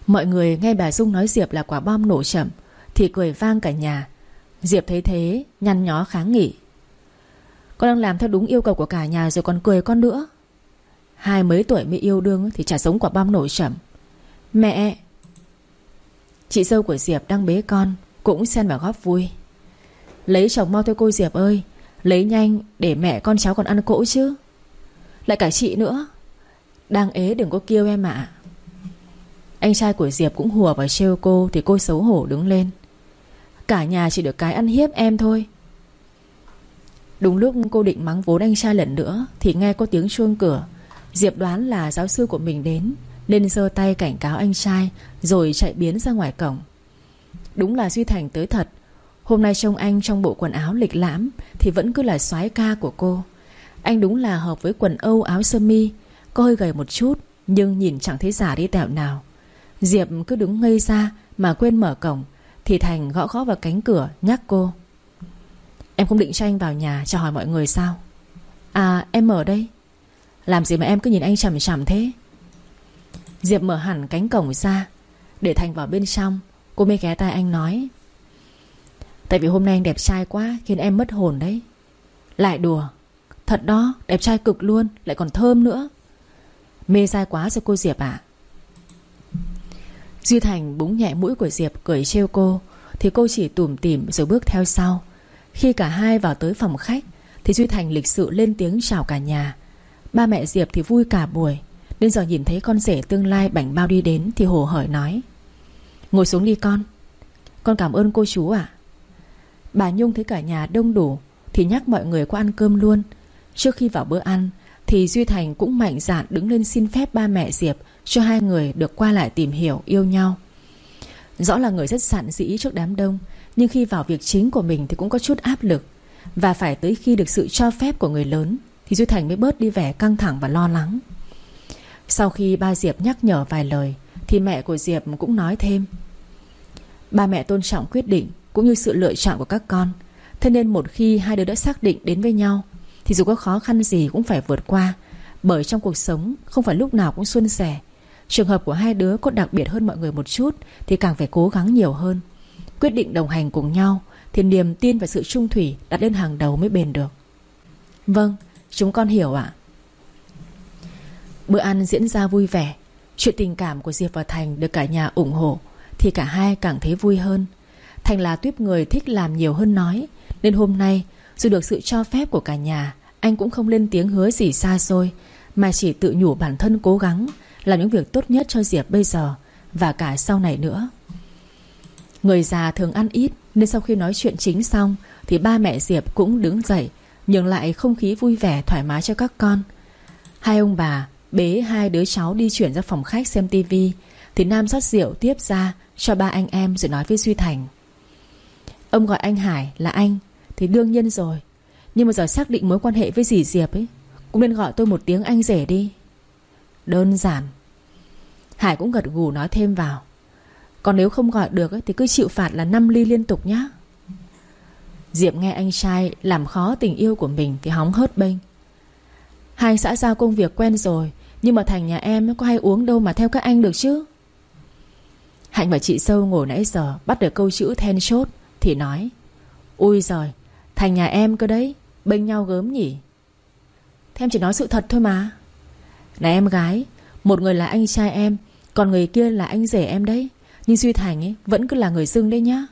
Mọi người nghe bà Dung nói Diệp là quả bom nổ chậm thì cười vang cả nhà. Diệp thấy thế, Nhăn nhó kháng nghị. Con đang làm theo đúng yêu cầu của cả nhà Rồi còn cười con nữa. Hai mấy tuổi mới yêu đương Thì chả sống quả bom nổi chậm. Mẹ, Chị dâu của Diệp đang bế con, Cũng xen vào góp vui. Lấy chồng mau thôi cô Diệp ơi, Lấy nhanh để mẹ con cháu còn ăn cỗ chứ. Lại cả chị nữa, Đang ế đừng có kêu em ạ. Anh trai của Diệp cũng hùa vào trêu cô Thì cô xấu hổ đứng lên. Cả nhà chỉ được cái ăn hiếp em thôi. Đúng lúc cô định mắng vốn anh trai lần nữa, Thì nghe có tiếng chuông cửa. Diệp đoán là giáo sư của mình đến, Nên giơ tay cảnh cáo anh trai, Rồi chạy biến ra ngoài cổng. Đúng là Duy Thành tới thật. Hôm nay trông anh trong bộ quần áo lịch lãm, Thì vẫn cứ là soái ca của cô. Anh đúng là hợp với quần âu áo sơ mi, Có hơi gầy một chút, Nhưng nhìn chẳng thấy giả đi tẹo nào. Diệp cứ đứng ngây ra Mà quên mở cổng thì Thành gõ gõ vào cánh cửa, nhắc cô. Em không định cho anh vào nhà, chào hỏi mọi người sao? À em ở đây. Làm gì mà em cứ nhìn anh chằm chằm thế? Diệp mở hẳn cánh cổng ra, Để Thành vào bên trong. Cô mới ghé tai anh nói. Tại vì hôm nay anh đẹp trai quá, Khiến em mất hồn đấy. Lại đùa. Thật đó, đẹp trai cực luôn, Lại còn thơm nữa. Mê dai quá rồi cô Diệp ạ. Duy Thành búng nhẹ mũi của Diệp Cười trêu cô, Thì cô chỉ tủm tỉm rồi bước theo sau. Khi cả hai vào tới phòng khách, Thì Duy Thành lịch sự lên tiếng chào cả nhà. Ba mẹ Diệp thì vui cả buổi Đến giờ nhìn thấy con rể tương lai bảnh bao đi đến Thì hồ hởi nói, Ngồi xuống đi con Con cảm ơn cô chú ạ. Bà Nhung thấy cả nhà đông đủ Thì nhắc mọi người qua ăn cơm luôn. Trước khi vào bữa ăn, Thì Duy Thành cũng mạnh dạn đứng lên xin phép ba mẹ Diệp cho hai người được qua lại tìm hiểu, yêu nhau. Rõ là người rất sạn dĩ trước đám đông, Nhưng khi vào việc chính của mình Thì cũng có chút áp lực. Và phải tới khi được sự cho phép của người lớn, Thì Duy Thành mới bớt đi vẻ căng thẳng và lo lắng. Sau khi ba Diệp nhắc nhở vài lời, Thì mẹ của Diệp cũng nói thêm. Ba mẹ tôn trọng quyết định, Cũng như sự lựa chọn của các con. Thế nên một khi hai đứa đã xác định đến với nhau, Thì dù có khó khăn gì cũng phải vượt qua, Bởi trong cuộc sống Không phải lúc nào cũng xuân sẻ. Trường hợp của hai đứa có đặc biệt hơn mọi người một chút Thì càng phải cố gắng nhiều hơn. Quyết định đồng hành cùng nhau Thì niềm tin và sự trung thủy đặt lên hàng đầu mới bền được. Vâng, chúng con hiểu ạ. Bữa ăn diễn ra vui vẻ Chuyện tình cảm của Diệp và Thành được cả nhà ủng hộ Thì cả hai càng thấy vui hơn. Thành là tuyếp người thích làm nhiều hơn nói Nên hôm nay Dù được sự cho phép của cả nhà Anh cũng không lên tiếng hứa gì xa xôi Mà chỉ tự nhủ bản thân cố gắng làm những việc tốt nhất cho Diệp bây giờ Và cả sau này nữa. Người già thường ăn ít, Nên sau khi nói chuyện chính xong, Thì ba mẹ Diệp cũng đứng dậy, Nhường lại không khí vui vẻ thoải mái cho các con. Hai ông bà, Bế hai đứa cháu đi chuyển ra phòng khách xem tivi Thì Nam rót rượu tiếp ra Cho ba anh em rồi nói với Duy Thành. Ông gọi anh Hải là anh, Thì đương nhiên rồi. Nhưng mà giờ xác định mối quan hệ với dì Diệp ấy, Cũng nên gọi tôi một tiếng anh rể đi. Đơn giản. Hải cũng gật gù nói thêm vào. Còn nếu không gọi được ấy, Thì cứ chịu phạt là 5 ly liên tục nhá. Diệp nghe anh trai Làm khó tình yêu của mình Thì hóng hớt bênh. Hai xã giao công việc quen rồi Nhưng mà thành nhà em có hay uống đâu mà theo các anh được chứ? Hạnh và chị Sâu ngồi nãy giờ Bắt được câu chữ then chốt Thì nói Ui giời Thành nhà em cơ đấy Bênh nhau gớm nhỉ. Thế em chỉ nói sự thật thôi mà. Này em gái, Một người là anh trai em, Còn người kia là anh rể em đấy. Nhưng Duy Thành ấy vẫn cứ là người dưng đấy nhá.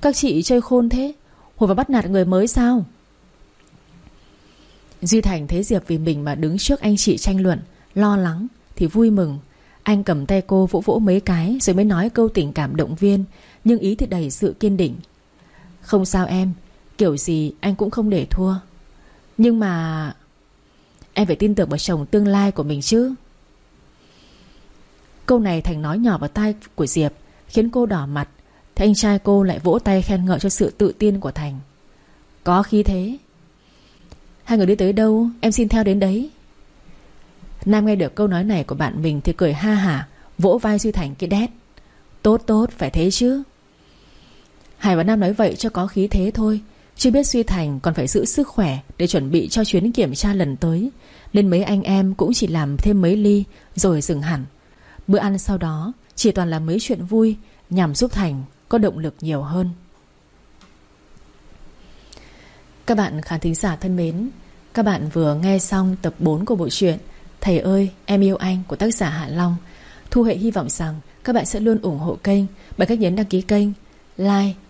Các chị chơi khôn thế, Hồi vào bắt nạt người mới sao? Duy Thành thấy Diệp vì mình mà đứng trước anh chị tranh luận, Lo lắng Thì vui mừng. Anh cầm tay cô vỗ vỗ mấy cái Rồi mới nói câu tình cảm động viên, Nhưng ý thì đầy sự kiên định. Không sao em, Kiểu gì anh cũng không để thua. Nhưng mà Em phải tin tưởng vào chồng tương lai của mình chứ. Câu này Thành nói nhỏ vào tai của Diệp, Khiến cô đỏ mặt Thì anh trai cô lại vỗ tay khen ngợi cho sự tự tin của Thành. Có khí thế. Hai người đi tới đâu? Em xin theo đến đấy. Nam nghe được câu nói này của bạn mình Thì cười ha hả, Vỗ vai Duy Thành cái đét. Tốt tốt, phải thế chứ. Hải và Nam nói vậy cho có khí thế thôi chưa biết Duy Thành còn phải giữ sức khỏe Để chuẩn bị cho chuyến kiểm tra lần tới Nên mấy anh em cũng chỉ làm thêm mấy ly Rồi dừng hẳn. Bữa ăn sau đó Chỉ toàn là mấy chuyện vui Nhằm giúp Thành có động lực nhiều hơn. Các bạn khán thính giả thân mến Các bạn vừa nghe xong tập 4 của bộ truyện Thầy ơi em yêu anh của tác giả Hạ Long. Thu Hệ hy vọng rằng các bạn sẽ luôn ủng hộ kênh Bằng cách nhấn đăng ký kênh Like,